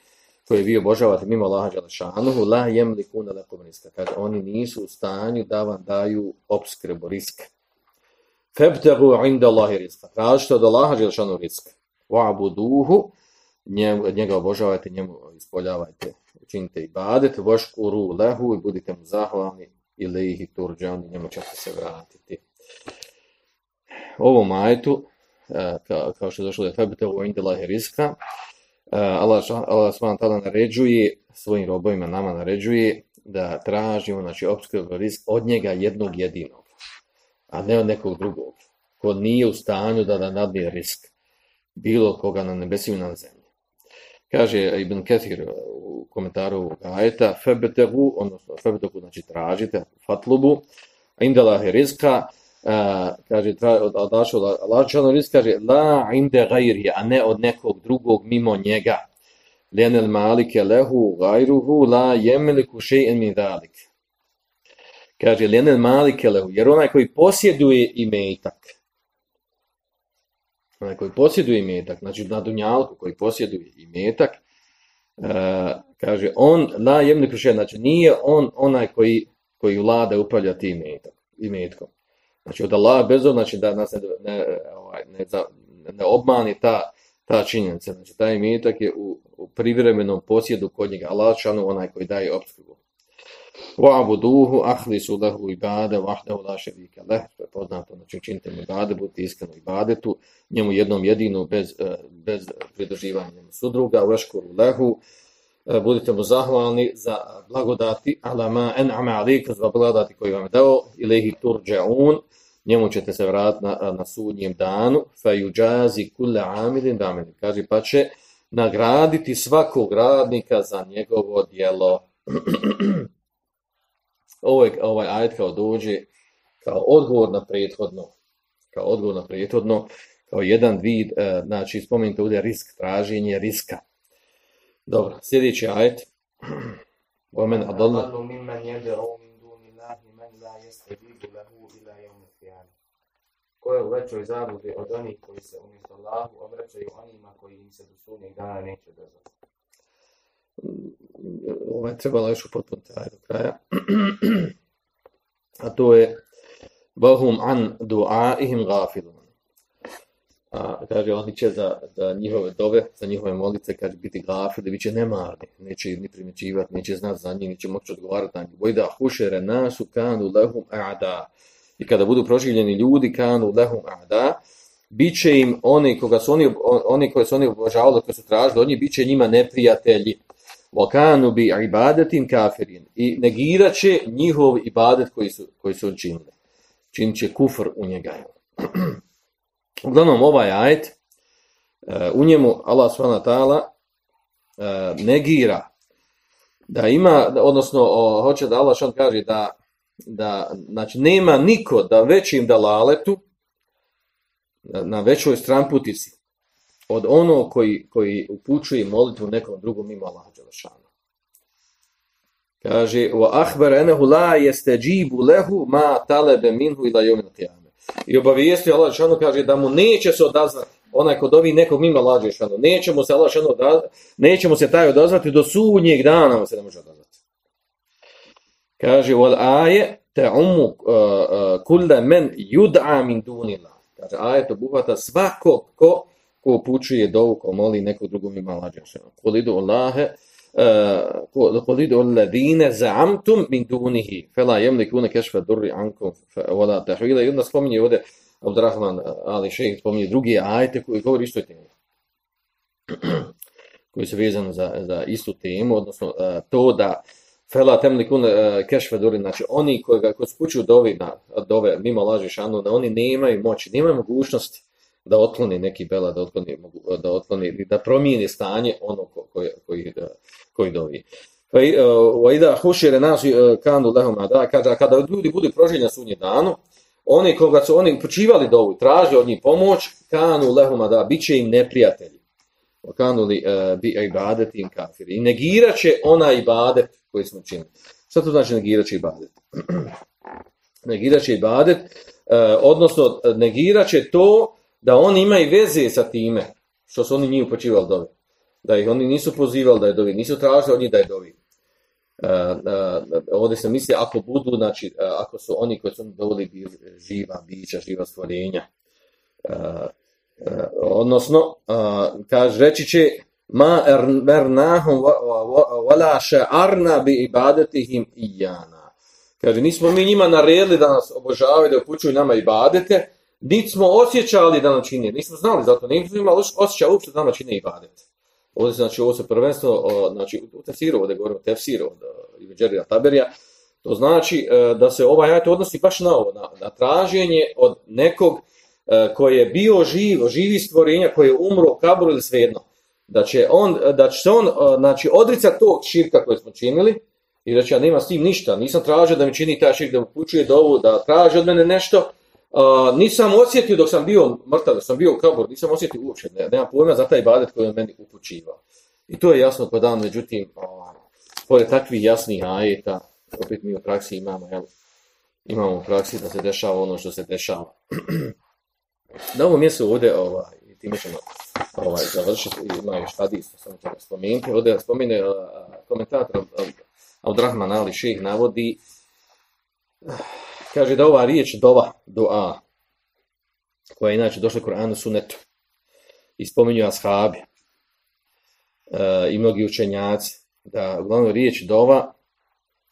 koje vi obožavate mimo Allaha Đalešanuhu, la jemlikune lakum rizka. Kaže, oni nisu u stanju da vam daju obskrbu riska. Febtegu inda Allahi rizka. Tražite od Allaha Đalešanuhu rizka. Wa'buduhu, njemu, njega obožavajte, njemu ispoljavajte, učinite ibadet, voškuru lehu i budite mu zahvalni ilaihi turđani, njemu ćete se vratiti. Ovom ajetu, eh, kao, kao što je došlo da je febite inda Allahi rizka, E, Allah, Allah subhanahu naređuje, svojim robovima nama naređuje da tražimo, znači, obskrbu risk od njega jednog jedinog, a ne od nekog drugog, ko nije u stanju da da nadnije risk bilo koga na nebesima i na zemlji. Kaže Ibn Kathir u komentaru ovog ajeta, febetegu, odnosno febetegu, znači tražite, fatlubu, a riska, rizka, a, kaže, tra, od Allaha Allahčanu rizka, kaže, la inde gajri, a ne od nekog drugog mimo njega. Lenel malike lehu gajruhu la jemeliku še'en min dalik. Kaže, lenel malike lehu, jer onaj koji posjeduje imetak, onaj koji posjeduje imetak, znači na dunjalku koji posjeduje imetak, uh, kaže, on la jemne priše, znači nije on onaj koji, koji vlada upravlja tim imetak, imetkom. Znači od Allaha bez znači da nas ne, ne, ovaj, ne, za, ne obmani ta, ta činjenica. Znači taj imetak je u, u privremenom posjedu kod njega. Allahšanu onaj koji daje obskrbu. Wa'buduhu ahlisu lahu ibade wahdahu la sharika leh. To je poznato, znači učinite mu ibade, budite iskreno u ibadetu, njemu jednom jedinu bez, eh, bez pridrživanja njemu sudruga, veškuru lehu, eh, budite mu zahvalni za blagodati, ala ma en'ama alik za blagodati koji vam je dao, ilahi turđa'un, njemu ćete se vratiti na, na sudnjem danu, fa yujazi kulle amilin damilin, kaže pa će nagraditi svakog radnika za njegovo djelo. Ovo je ovaj ajet kao dođe kao odgovor na prethodno, kao odgovor na prethodno, kao jedan vid, e, znači spomenuto ovdje risk, traženje riska. Dobro, sljedeći ajet. Omen adalla. أضل ممن يدعو من دون الله من لا يستجيب له إلى يوم القيامة Ko je u većoj zabludi od onih koji se umjesto Allahu obraćaju onima koji im se do sudnjeg dana neće dozvati. Mm, ovo je trebalo još upotpuniti ovaj do kraja. A to je Bahum an du'aihim gafilun. A, kaže, oni će za, za njihove dove, za njihove molice, kaže, biti gafili, bit će nemarni, neće ni primjećivati, neće znati za njih, neće moći odgovarati na njih. Vojda hušere nasu kanu lehum a'da. I kada budu proživljeni ljudi, kanu lehum a'da, bit će im oni, koga su oni, oni koji su oni obožavali, koji su tražili oni biće bit će njima neprijatelji. Vakanu bi ibadatin kafirin. I negirat će njihov ibadet koji su, koji su činili čim će kufr u njega. Uglavnom, ovaj ajet, e, u njemu Allah subhanahu ta'ala e, negira da ima, odnosno hoće da Allah što kaže da, da znači, nema niko da većim dalaletu na, na većoj stramputici od ono koji, koji upućuje molitvu nekom drugom mimo Allaha Đelešana. Kaže, wa ahbar anahu la yastajibu lahu lehu ma talebe minhu ila jomil qiyamah. I obavijestio Allah Đelešanu, kaže, da mu neće se odazvati onaj kod ovi nekog mimo Allah Đelešanu. Neće mu se Allah Đelešanu odazvati, neće mu se taj odazvati do sudnjeg dana mu se ne može odazvati. Kaže, wal aje te umu uh, eh, uh, eh, kulle men yud'a min dunila. Kaže, ajet obuhvata svako ko ko upućuje dovu, ko moli neko drugom ima Allah Đelešanu. Kul Allahe, eh, uh, kul alladine za'amtum min dunihi, fela jemlikune kešfe durri ankum, wala tahvila. I onda spominje ovdje, Abdurrahman Ali Šejh spominje drugi ajete koji govori isto temu. koji se vezano za, za istu temu, odnosno uh, to da Fela temlikun e, kešfe durin, znači oni koji ga koji spućuju dovi na dove mimo laži šanu, da oni nemaju moći, nemaju mogućnosti da otkloni neki bela, da otkloni, da otkloni, da promijeni stanje ono ko, koji, koji, koji dovi. Pa i e, uh, da hušire nas kandu lehom da kaže kada ljudi budu proživljeni na sudnji danu, oni koga su oni počivali dovu, traže od njih pomoć, kanu lehom da biće im neprijatelji. Kanu uh, bi ibadetim kafiri. I negirat će ona ibadet koji smo činili. Šta to znači negirat će ibadet? negirat će ibadet, uh, odnosno eh, negirat će to da oni imaju veze sa time što su oni njih upočivali dovi. Da ih oni nisu pozivali da je dovi, nisu tražili od njih da je dovi. Uh, uh, ovdje se misli ako budu, znači uh, ako su oni koji su dovoli bili živa bića, živa stvorenja. Uh, odnosno, kaže, reći će ma ernahum wala sha'arna bi ibadatihim iyana. Kaže, nismo mi njima naredili da nas obožavaju, da upućuju nama ibadete, niti smo osjećali da nam čine, nismo znali zato, nismo imali osjećali uopšte da nam čine ibadete Ovdje znači, ovo se prvenstvo, znači, u tefsiru, ovdje govorimo tefsiru od Ibn Taberija, to znači e, da se ovaj ajat odnosi baš na ovo, na, na traženje od nekog E, koji je bio živ, živi stvorenja, koji je umro u kaburu ili svejedno, da će on, da će on, e, znači, odrica tog širka koje smo činili, i da će ja nema s tim ništa, nisam tražio da mi čini taj širk, da upućuje dovu, da traži od mene nešto, Uh, nisam osjetio dok sam bio mrtav, dok sam bio u kabor, nisam osjetio uopće, ne, nema pojma za taj badet koji je meni upućivao. I to je jasno kod dan, međutim, uh, pored takvih jasnih ajeta, opet mi u praksi imamo, jel, imamo u praksi da se dešava ono što se dešava. Na ovom mjestu ovdje, ovaj, time ćemo ovaj, završiti, ima još hadis, sam ćemo spomenuti, ovdje spomine komentator Abdurrahman Ali Ših navodi, kaže da ova riječ dova, dua, koja je inače došla u Koranu sunetu, i spominju ashabi e, i mnogi učenjaci, da uglavnom riječ dova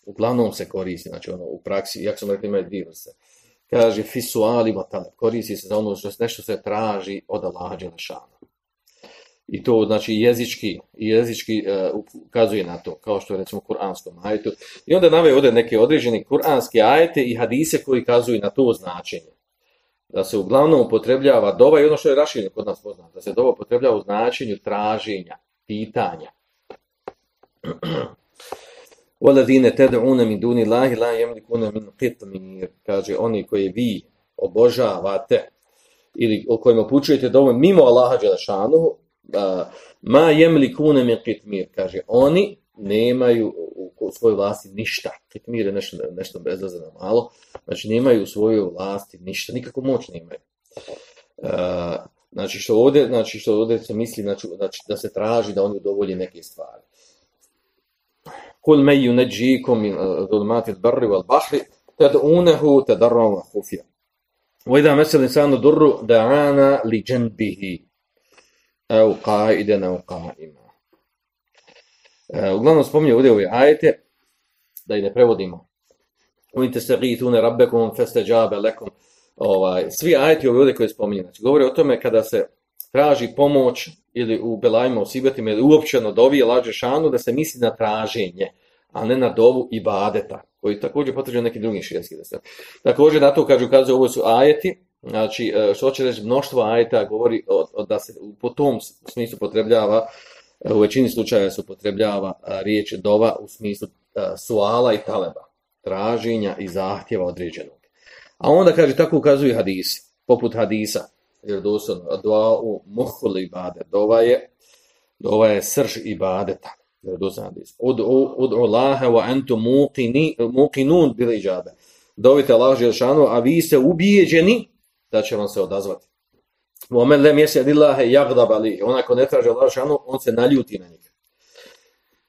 uglavnom se koristi, znači ono, u praksi, jak sam rekli, imaju dvije vrste. Kaže, fisuali vatale, koristi se za ono što nešto se traži od Allaha Đelešana. I to, znači, jezički, jezički uh, ukazuje na to, kao što je, recimo, u kuranskom ajetu. I onda nave ovdje neke određene kuranske ajete i hadise koji kazuju na to značenje. Da se uglavnom upotrebljava dova i ono što je raširno kod nas poznato, da se dova upotrebljava u značenju traženja, pitanja. وَلَذِينَ تَدْعُونَ مِنْ دُونِ اللَّهِ لَا يَمْلِكُونَ مِنْ قِطْمِيرِ Kaže, oni koji vi obožavate, ili o kojima upućujete dovu mimo Allaha Đelešanuhu, ma jemli kune min kitmir, kaže, oni nemaju u, u svojoj vlasti ništa. Kitmir je nešto, nešto bezazano malo, znači nemaju u svojoj vlasti ništa, nikako moć nemaju. Uh, znači što ovdje, znači što ovdje se misli znači, znači da se traži da oni udovolji neke stvari. Kul me yunajjikum min eh, zulmati al-barri wal-bahri tad'unahu tadarruan wa khufya. Wa idha masal insanu durru da'ana li janbihi au qa'idan au qa'ima. Eh, uglavnom spominje ovdje ove ajete da i ne prevodimo. Unite se gitune rabbekum festeđabe lekom. Ovaj, svi ajeti ovdje koje spominje. Znači, govori o tome kada se traži pomoć ili u belajima, u sibetima ili uopćeno dovi lađe šanu da se misli na traženje, a ne na dovu i badeta, koji također potvrđuju neki drugi širijski desel. Također na to kažu, kažu ovo su ajeti, znači e, što će reći mnoštvo ajeta govori o, o, da se po tom smislu potrebljava, e, u većini slučaja se upotrebljava e, riječ dova u smislu suala i taleba, traženja i zahtjeva određenog. A onda kaže, tako ukazuju hadisi, poput hadisa, jer doslovno, dua u muhul ibade, dova je, dova je srž ibadeta, jer doslovno hadis. Ud, ud laha wa antum muqini, muqinun bil iđabe. Dovite Allah Želšanu, a vi ste ubijeđeni da će vam se odazvati. U omen lem jesi adillahe jagdab ali. Ona ko ne traže Allah Želšanu, on se naljuti na njega.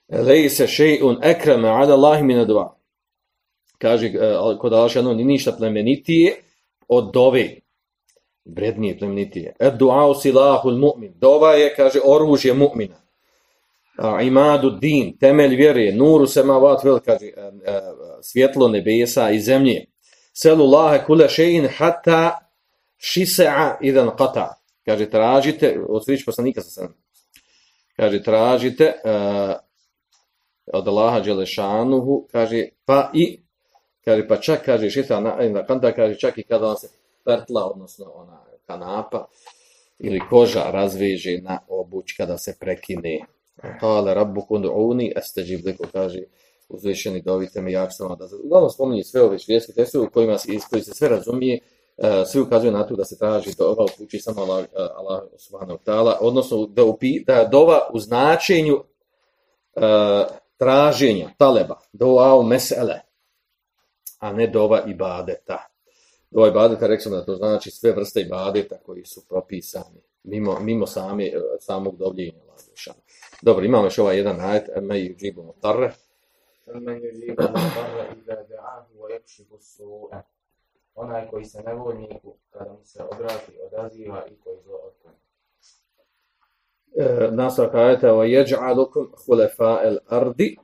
Leji se še'un ekreme ala Allahi mine dva. Kaže, eh, kod Allah Želšanu, ni ništa plemenitije od dove vrednije, plemenitije. Ed du'a silahul mu'min. Dova je, kaže, oružje mu'mina. A, imadu din, temelj vjere, nuru semavat vel, kaže, a, a, svjetlo nebesa i zemlje. Selu lahe kule še'in hata šise'a idan qata. Kaže, tražite, od svić poslanika sa sam. Kaže, tražite uh, od Allaha Đelešanuhu, kaže, pa i, kaže, pa čak, kaže, šita na, na kanta, kaže, čak i kada vam se pertla, odnosno ona kanapa ili koža razveže na obuć kada se prekine. Kale rabbu kundu uni, esteđib liko kaže uzvišeni dovite me jak sam da uglavnom spominje sve ove švijeske tekste u kojima se, iz koji se sve razumije uh, svi ukazuju na to da se traži dova u kući samo Allah, e, Allah subhanahu ta'ala odnosno da, upi, da dova u značenju uh, traženja taleba dova u mesele a ne dova ibadeta ovaj ibadeta, rekao da to znači sve vrste ibadeta koji su propisani mimo, mimo sami, samog dovljenja. Dobro, imamo još ovaj jedan ajet, me i džibu motarre. Yujibu mutarra iza da'ahu wa yakshifu su'a. Onaj koji se nevoljniku kada mu se obrati, odaziva i koji zlo otklanja. E, nastavak ajeta wa yaj'alukum khulafa'al ardi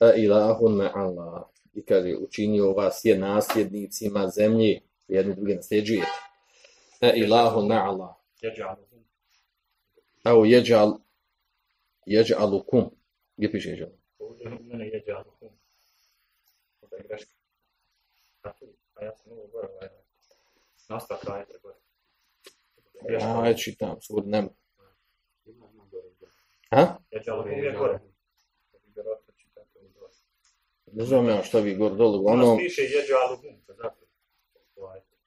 a ilahun ma'allah i kaže učinio vas je nasljednicima zemlje, jedni drugi nasljeđujete. E ilahu na Allah. Evo jeđal, jeđalukum. Gdje piše jeđal? Ovdje mene jeđalukum. Ovo je greška. A ja sam ovo gore, ovaj, nastav kraj treba. Ja, čitam, svod nema. Ha? Jeđalukum je gore. Ne znam ja šta vi gore dole, Ono uglavnom... piše jeđu alugum, to zato.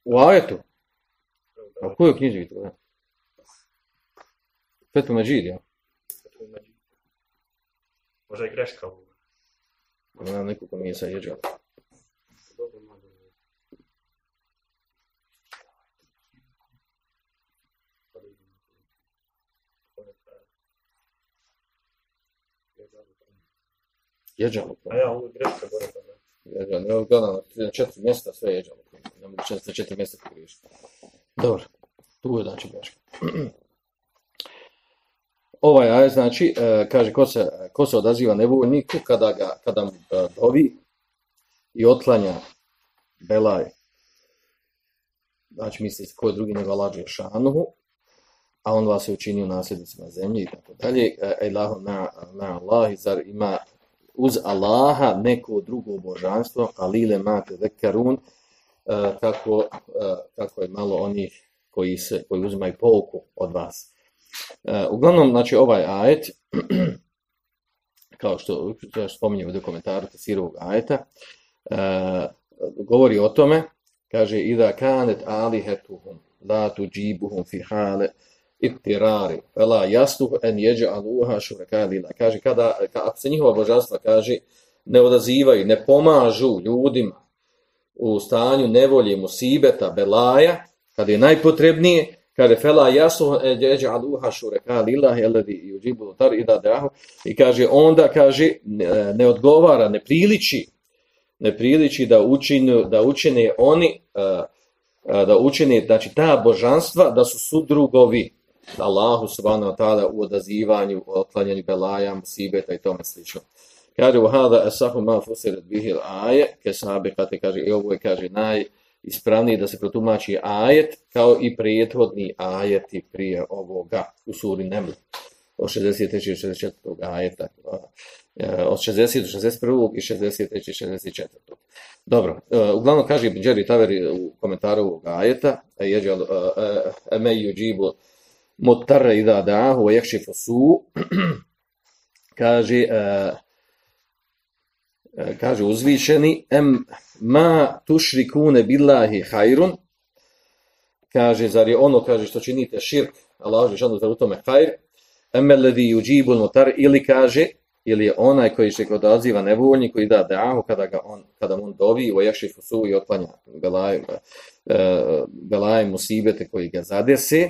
U ajetu? A u kojoj knjizi vi to da? Fetu Međid, ja? to ima- Možda je greška ovo. Ima neko ko nije sa jeđal. Dobro, malo. Jeđal. A ja, ovo je greška gore. pa da. Jeđal, ne gledam, na četiri mjesta sve jeđal. Ne mogu četiri, četiri mjesta pogriješiti. Dobro, tu je znači greška. Ovaj ajet znači, e, kaže, ko se, ko se odaziva nevoljniku kada, ga, kada mu e, dovi i otlanja belaj, znači misli se ko je drugi nego Allah Žešanuhu, a on vas je učinio nasljednicima zemlje i tako dalje, e, Elahu na, na Allah, zar ima uz Allaha neko drugo božanstvo, alile mate zekarun, e, kako, e, kako je malo onih koji, se, koji uzimaju pouku od vas. E, uglavnom, znači, ovaj ajet, kao što, što spominjem u dokumentaru tesirovog ajeta, govori o tome, kaže, ida kanet alihetuhum, la tuđibuhum fihale, ittirari, fela jasluh en jeđe aluha šureka lila. Kaže, kada, kada se njihova božanstva, kaže, ne odazivaju, ne pomažu ljudima u stanju nevolje, musibeta, belaja, kada je najpotrebnije, kaže, fela jasluh en jeđe aluha šureka lila, eledi juđibu tar i da i kaže, onda, kaže, ne, ne odgovara, ne priliči, ne priliči da učinu, da učine oni, uh, da učine, znači ta božanstva, da su sudrugovi. Allahu subhanahu wa ta'ala u odazivanju, u otklanjanju belaja, musibeta i tome slično. Kaže, u hada esahu ma fusirat bihil aje, ke sahabe, kate kaže, i ovo je, kaže, najispravniji da se protumači ajet, kao i prijethodni ajeti prije ovoga u suri Neml, od 63. Eh, i 64. ajeta, od 60. do 61. i 63. i 64. Dobro, eh, uglavnom kaže Ibn Taveri u komentaru ovog ajeta, jeđal, eme eh, yuđibu mutarra idha da'ahu wa yakshifu su kaže uh, kaže uzvišeni em ma tušrikune billahi khairun kaže zar je ono kaže što činite širk Allah je šanu da u tome khair em alladhi yujibu al-mutar ili kaže ili je onaj koji se kod odaziva nevoljni koji da da'ahu kada ga on kada on dovi wa yakshifu su i otklanja belaj belaj musibete koji ga zadese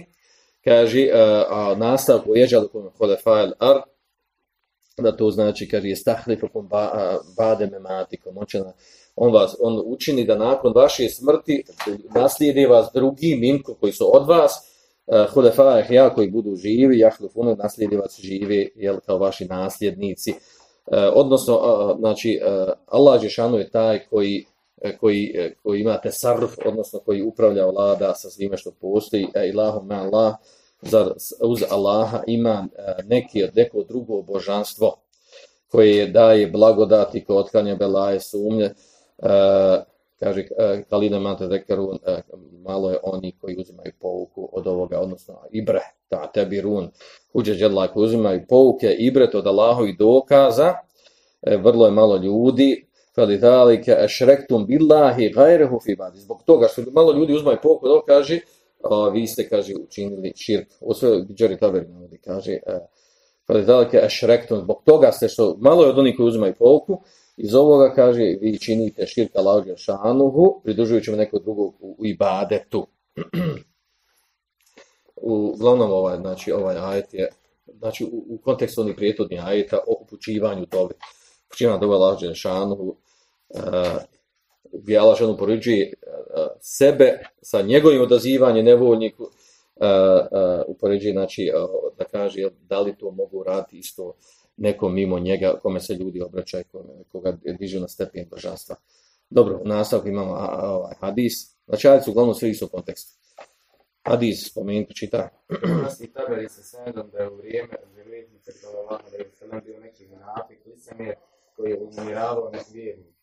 kaže, e, a, a nastavku jeđalukum hulefail ar, da to znači, kaže, je stahlifukum ba, bade mematikum on, će na, on, vas, on učini da nakon vaše smrti naslijedi vas drugi minko koji su od vas, e, hulefail ja koji budu živi, jahlufunu naslijedi vas živi, jel, kao vaši nasljednici. E, odnosno, znači, Allah Žešanu je taj koji koji, koji ima tesarruf, odnosno koji upravlja vlada sa svime što postoji, e ilahum me Allah, zar uz Allaha ima e, neki od neko drugo božanstvo koje daje blagodati ko otklanja belaje sumnje? E, kaže e, Kalina Mante Zekaru e, malo je oni koji uzimaju pouku od ovoga odnosno ibre ta tebi run uđe džedla koji uzimaju pouke ibret od Allaha i dokaza vrlo je malo ljudi. Falitalike ešrektum billahi gajrehu fibadi. Zbog toga što malo ljudi uzmaju pouku, da kaže, a, vi ste, kaže, učinili širk. O sve, Džeri Taber navodi, kaže, pa je dalike ešrektom, zbog toga ste što, malo je od onih koji uzimaju pouku, iz ovoga, kaže, vi činite širk Allahog Đeršanuhu, pridružujući vam neko drugog u, u ibadetu. Uglavnom, glavnom ovaj, znači, ovaj ajet je, znači, u, u kontekstu onih prijetodnih ajeta o upućivanju dobi. Upućivanju dobi Allahog Đeršanuhu, uh, e, gdje Allah ženu poređuje e, e, sebe sa njegovim odazivanjem nevoljniku, uh, e, uh, upoređuje, znači, da kaže da li to mogu raditi isto nekom mimo njega, kome se ljudi obraćaju, kome, koga dižu na stepen božanstva. Dobro, u nastavku imamo ovaj hadis. Znači, hadis uglavnom svi su u kontekstu. Hadis, spomenuti, čita. Nasi taberi se sedom da je u vrijeme vjernika sallallahu je ve sellem bio neki munafik licemjer koji je umiravao nevjernika.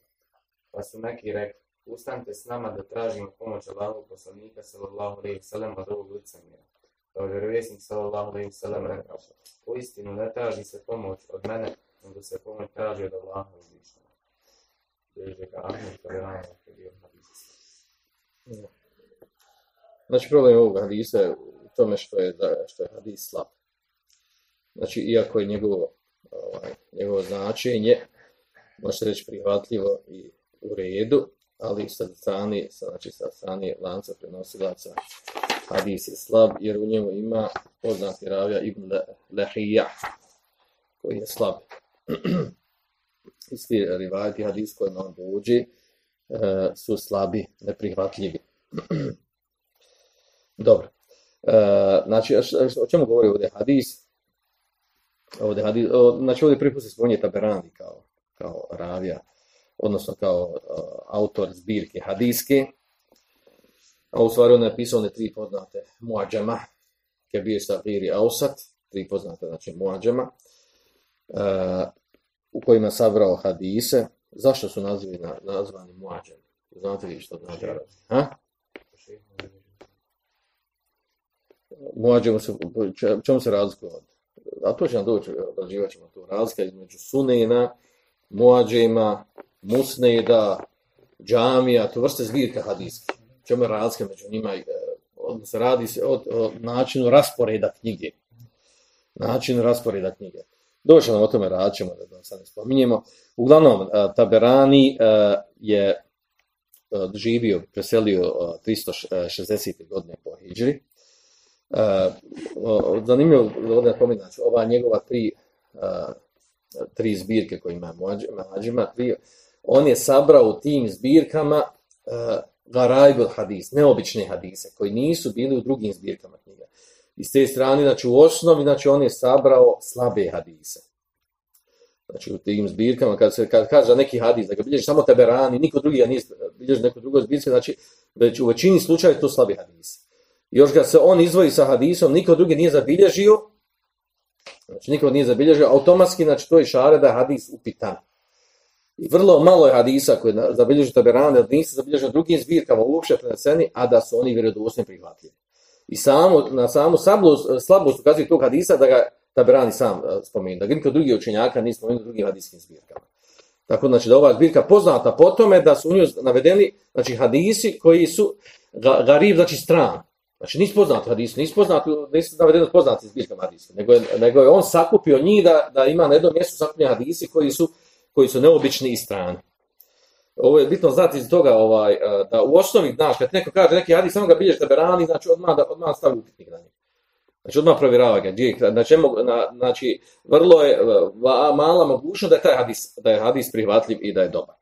Pa su neki rekli, ustanite s nama da tražimo pomoć Allahu poslanika sallallahu alejhi ve sellem od ovog licemira. Pa vjerovjesnik sallallahu alejhi ve sellem rekao: "U istinu ne traži se pomoć od mene, nego se pomoć traži od Allaha uzvišenog." Beže ga Ahmed Kavirano, koji je bio hadis. Znači, problem ovog hadisa je u tome što je, da, što je hadis slab. Znači, iako je njegovo, ovaj, njegovo značenje, može reći prihvatljivo i u redu, ali sa strane, znači sa strane lanca prenosilaca hadis je slab, jer u njemu ima poznati ravija Ibn Lehija, koji je slab. Isti rivajati hadis koji nam dođe e, su slabi, neprihvatljivi. Dobro. E, znači, o čemu govori ovdje hadis? Ovdje hadis, o, znači ovdje prvi put se spominje Taberani kao, kao ravija odnosno kao uh, autor zbirke hadiske. A u stvari on je napisao one tri poznate muadžama, Kebir Sahiri Ausat, tri poznate, znači muadžama, uh, u kojima sabrao hadise. Zašto su nazvani, na, nazvani muadžama? Znate vi što znači arabski? Ha? Muadžama se, čemu se razlikuje od? A to će nam doći, odrađivat ćemo tu razlika između sunena, muadžima, musneda, džamija, to vrste zbirka hadijske. Čemu je razlika među njima, e, odnosno radi se o, o načinu rasporeda knjige. Načinu rasporeda knjige. Došli nam o tome radit ćemo, da, sad ne spominjemo. Uglavnom, e, Taberani e, je živio, preselio 360. godine po Hidžri. Uh, zanimljivo ovdje napominam, znači, ova njegova tri, tri zbirke koje ima Mađima, tri, on je sabrao u tim zbirkama e, uh, garajbul hadis, neobične hadise, koji nisu bili u drugim zbirkama knjiga. I s te strane, znači u osnovi, znači on je sabrao slabe hadise. Znači u tim zbirkama, kad se kad kaže neki hadis, da ga bilježi samo taberani, niko drugi ga nije bilježi neko drugo zbirke, znači već u većini slučaja to slabi hadis. Još ga se on izvoji sa hadisom, niko drugi nije zabilježio, znači niko nije zabilježio, automatski, znači to je šare da je hadis upitan. I vrlo malo je hadisa koji zabilježu taberane, da nisu zabilježeni drugim zbirkama uopšte preneseni, a da su oni vjerodostojni prihvatljivi. I samo, na samu slabost, slabost ukazuje tog hadisa da ga taberani sam e, spomenu, da ga niko drugi učenjaka nije spomenu drugim hadijskim zbirkama. Tako znači da ova zbirka poznata po tome da su u nju navedeni znači, hadisi koji su ga, garib, znači stran. Znači nisu poznati hadisi, nisu poznati, nisu navedeni poznati zbirkama hadijske, nego je, nego je on sakupio njih da, da ima na jednom mjestu sakupljeni hadisi koji su koji su neobični i strani. Ovo je bitno znati iz toga ovaj, e, da u osnovi, znaš, kad neko kaže neki hadis, samo ga bilješ da berani, znači odmah, da, odmah stavi upitnik na njeg. Znači odmah provjerava ga. Znači, na, znači vrlo je e, mala mogućnost da je taj hadis, da je hadis prihvatljiv i da je dobar.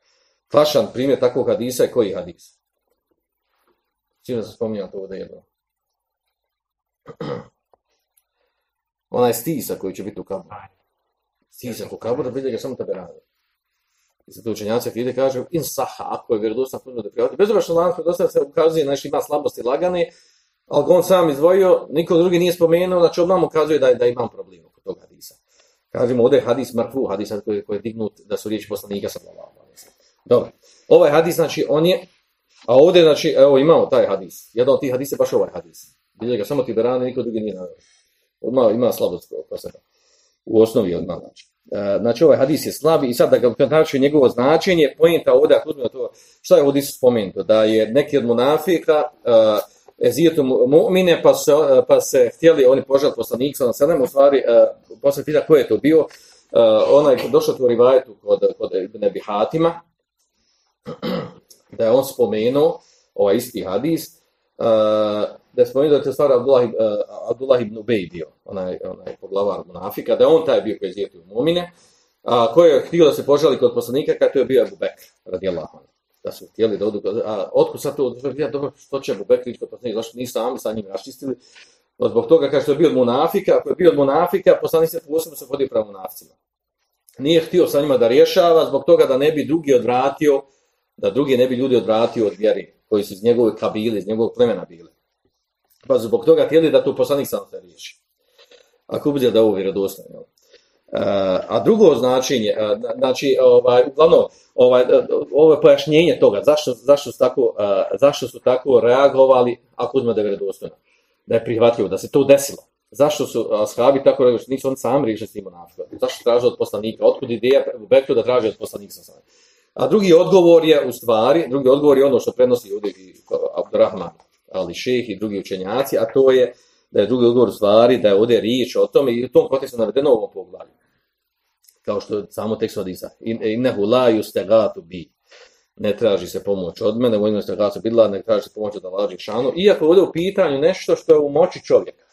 Klašan primjer takvog hadisa je koji hadis? Sino se spominjao to ovdje jedno. Onaj stisa koji će biti u kabu. Stisa u kabu da bilje ga samo taberani. I zato učenjaci akide kaže in saha, ako je vjerodostan puno da prihvati. Bez obzira što lanac vjerodostan se ukazuje, znači ima slabosti lagane, ali on sam izdvojio, niko drugi nije spomenuo, znači on nam ukazuje da, da imam problem oko tog hadisa. Kažemo, ovdje je hadis mrtvu, hadis koji, koji je dignut da su riječi poslanika sa Dobro. Ovaj hadis, znači, on je, a ovdje, znači, evo, imamo taj hadis. Jedan od tih hadisa je baš ovaj hadis. Bilje ga samo ti berane, niko drugi nije navio. Odmah ima slabost kao sebe. U osnovi odmah, znači. E, znači ovaj hadis je slab i sad da ga znači njegovo značenje, pojenta ovdje, ako uzmemo to, šta je ovdje spomenuto, da je neki od munafika uh, ezijetu mu'mine, pa se, e, pa se htjeli oni požali poslanik sa naselem, u stvari, uh, posle pita ko je to bio, uh, onaj došao tu rivajetu kod, kod Ibn Abi Hatima, da je on spomenuo ovaj isti hadis, uh, da je spomenuo da je stvar Abdullah, uh, Abdullah ibn Ubej bio, onaj, onaj poglavar munafika, da on taj bio koji je zjetio mumine, a koji je htio da se požali kod poslanika, kada to je bio Abu Bekr, radijallahu anhu. Da su htjeli da odu, a otko sad to, ja, dobro, što će Abu Bekr kod poslanika, zašto nisu sami sa njim raščistili, no, zbog toga kaže što je bio od munafika, ako je bio od munafika, poslanik se posebno se hodio prema munaficima. Nije htio sa njima da rješava, zbog toga da ne bi drugi odvratio, da drugi ne bi ljudi odvratio od vjeri, koji su iz njegove kabile, iz njegovog plemena bili. Pa zbog toga tijeli da tu poslanik sam se riješi. Ako bude da ovo vjerodostojno. Uh, a drugo značenje, uh, znači, ovaj, uglavnom, ovaj, ovo je pojašnjenje toga, zašto, zašto, su tako, uh, zašto su tako reagovali, ako uzme da je vjerodostojno, da je prihvatljivo, da se to desilo. Zašto su ashabi tako rekli, nisu oni sami riješili s tim monafikom? Zašto traže od poslanika? Otkud ideja u Bekru da traže od poslanika sam A drugi odgovor je, u stvari, drugi odgovor je ono što prenosi ovdje i Abdurrahman ali šeh i drugi učenjaci, a to je da je drugi odgovor stvari, da je ovdje riječ o tome i u tom kontekstu navedeno u ovom poglavlju. Kao što je samo tekst od Isa. Innehu la justegatu bi. Ne traži se pomoć od mene, u innehu stegatu bila, ne traži se pomoć od Allah šanu. Iako ovdje u pitanju nešto što je u moći čovjeka.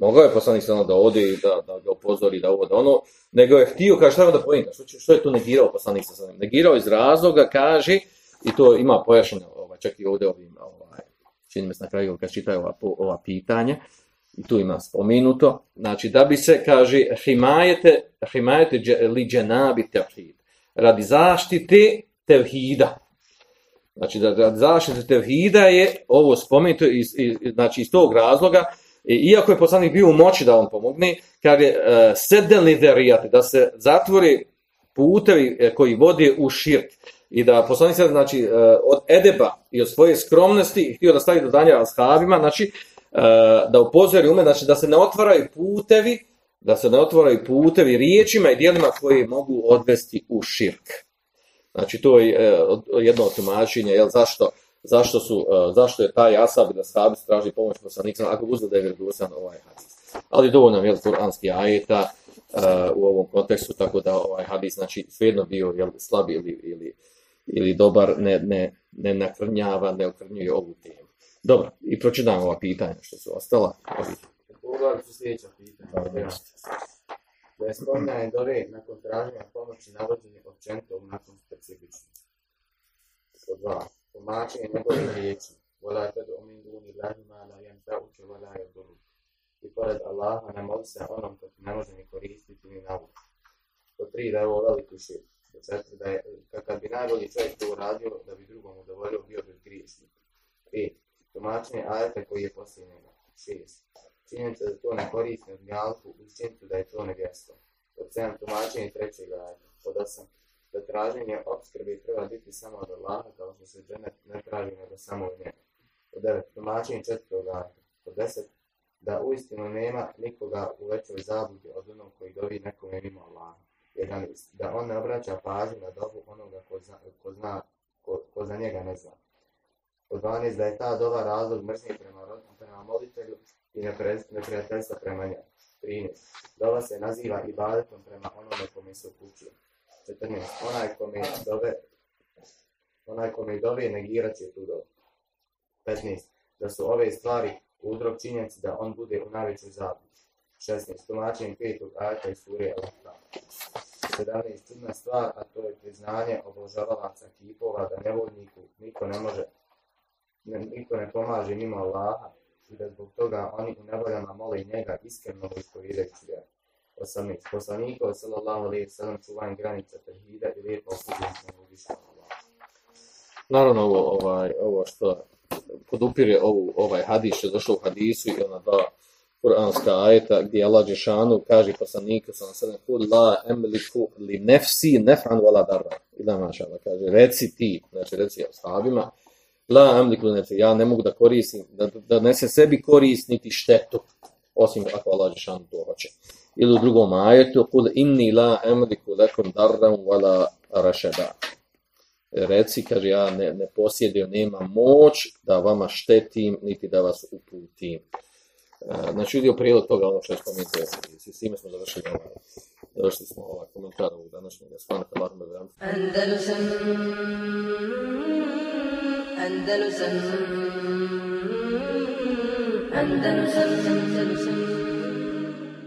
Mogao je poslanik sada da ode i da, da ga upozori da ovo da ono, nego je htio, kaže šta je onda pojenta, što, što je tu negirao poslanik sada? Negirao iz razloga, kaže, i to ima pojašnjeno, ovaj, čak i ovdje ovim, ovaj, čini mi se na kraju kad čitaju ova, ova pitanja, i tu ima spomenuto, znači da bi se, kaže, himajete, himajete li dženabi tevhid, radi zaštite tevhida. Znači, da radi zaštite tevhida je ovo spomenuto iz, iz, znači, iz tog razloga, iako je poslanik bio u moći da on pomogne, kad uh, e, sedeli derijate, da se zatvori putevi e, koji vode u širk, i da poslanik sada, znači e, od edeba i od svoje skromnosti htio da stavi do danja ashabima, znači e, da upozori ume, znači da se ne otvaraju putevi, da se ne otvaraju putevi riječima i dijelima koje mogu odvesti u širk. Znači to je e, jedno od tumačenja, jel zašto zašto su, zašto je taj asab da sahabi traži pomoć poslanika, ako uzda da je vjerodostan ovaj hadis. Ali dovoljno je kuranski ajeta uh, u ovom kontekstu, tako da ovaj hadis, znači, svejedno bio jel, slab ili, ili, ili dobar, ne, ne, ne nakrnjava, ne okrnjuje ovu temu. Dobro, i pročitam ova pitanja što su ostala. Ovi. Pogledaj su sljedeća pitanja. Da je spominjanje dove nakon traženja pomoći navođenje općenito nakon specifično. Pod dva. Tumačenje njegove riječi. Vola tedu omin duni lahima la jem ta'uke vola je duru. I pored Allaha ne moli se onom ko ti ne može ni koristiti ni navući. Pod tri. Da je ovo veliki šir. Zato. Da je, kad bi najbolji čovjek to uradio, da bi drugom udovoljio, bio bi griješnik. I Tumačenje ajeta koji je poslije njega. Šest činjenica da to ne koristi od njalku uz činjenicu da je to nevjesto. Od sedam tumačenje trećeg ajeta. Od 8. Da traženje obskrbe treba biti samo od Allaha kao što se dženet ne traži nego samo od njega. Od devet. tumačenje četvrtog ajeta. Od 10. Da uistinu nema nikoga u većoj zabludi od onog koji dovi nekome mimo Allaha. 11. Da on ne obraća pažnju na dobu onoga ko zna, ko, zna, ko, ko za njega ne zna. Od 12. Da je ta doba razlog mrznije prema, prema molitelju i neprijateljstva prema njoj. 13. Dova se naziva ibadetom prema onome kome se upućuje. 14. Onaj kome dove onaj kome dove negirat će tu dobu. 15. Da su ove stvari uzrok činjenici da on bude u najvećoj zabludi. 16. Tumačenje petog ajta i sure Al-Quran. 17. crna stvar, a to je priznanje obožavalaca kipova da nevoljniku niko ne može niko ne pomaže mimo Allaha i da zbog toga oni u nevoljama mole njega iskreno ispovjedajući ga. 18. Poslanika, sallallahu alaihi wa sallam, čuvanje granica tehida i lijepo osuđenje na Allaha. Naravno, ovo, ovaj, ovo što podupire ovu, ovaj hadis, što je došao u hadisu i ona dva kuranska ajeta gdje Allah Žešanu kaže poslaniku sa alaihi wa la emliku li nefsi nefan wala darra. Ila mašala, kaže, reci ti, znači reci ashabima, la amliku nefsi, ja ne mogu da koristim, da, da nese sebi korist niti štetu, osim ako Allah Žešanu to hoće. Ili u drugom ajetu, kul inni la emliku lekom darra wala rašeda. Reci, kaže, ja ne, ne posjedio, nema moć da vama štetim, niti da vas uputim. Eh, znači, vidio prilog toga ono što je spomenuo. S time smo završili ovaj, završili smo ovaj komentar ovog današnjeg. Svanak Allah, Andalusam Andalusam Andalusam Andalusam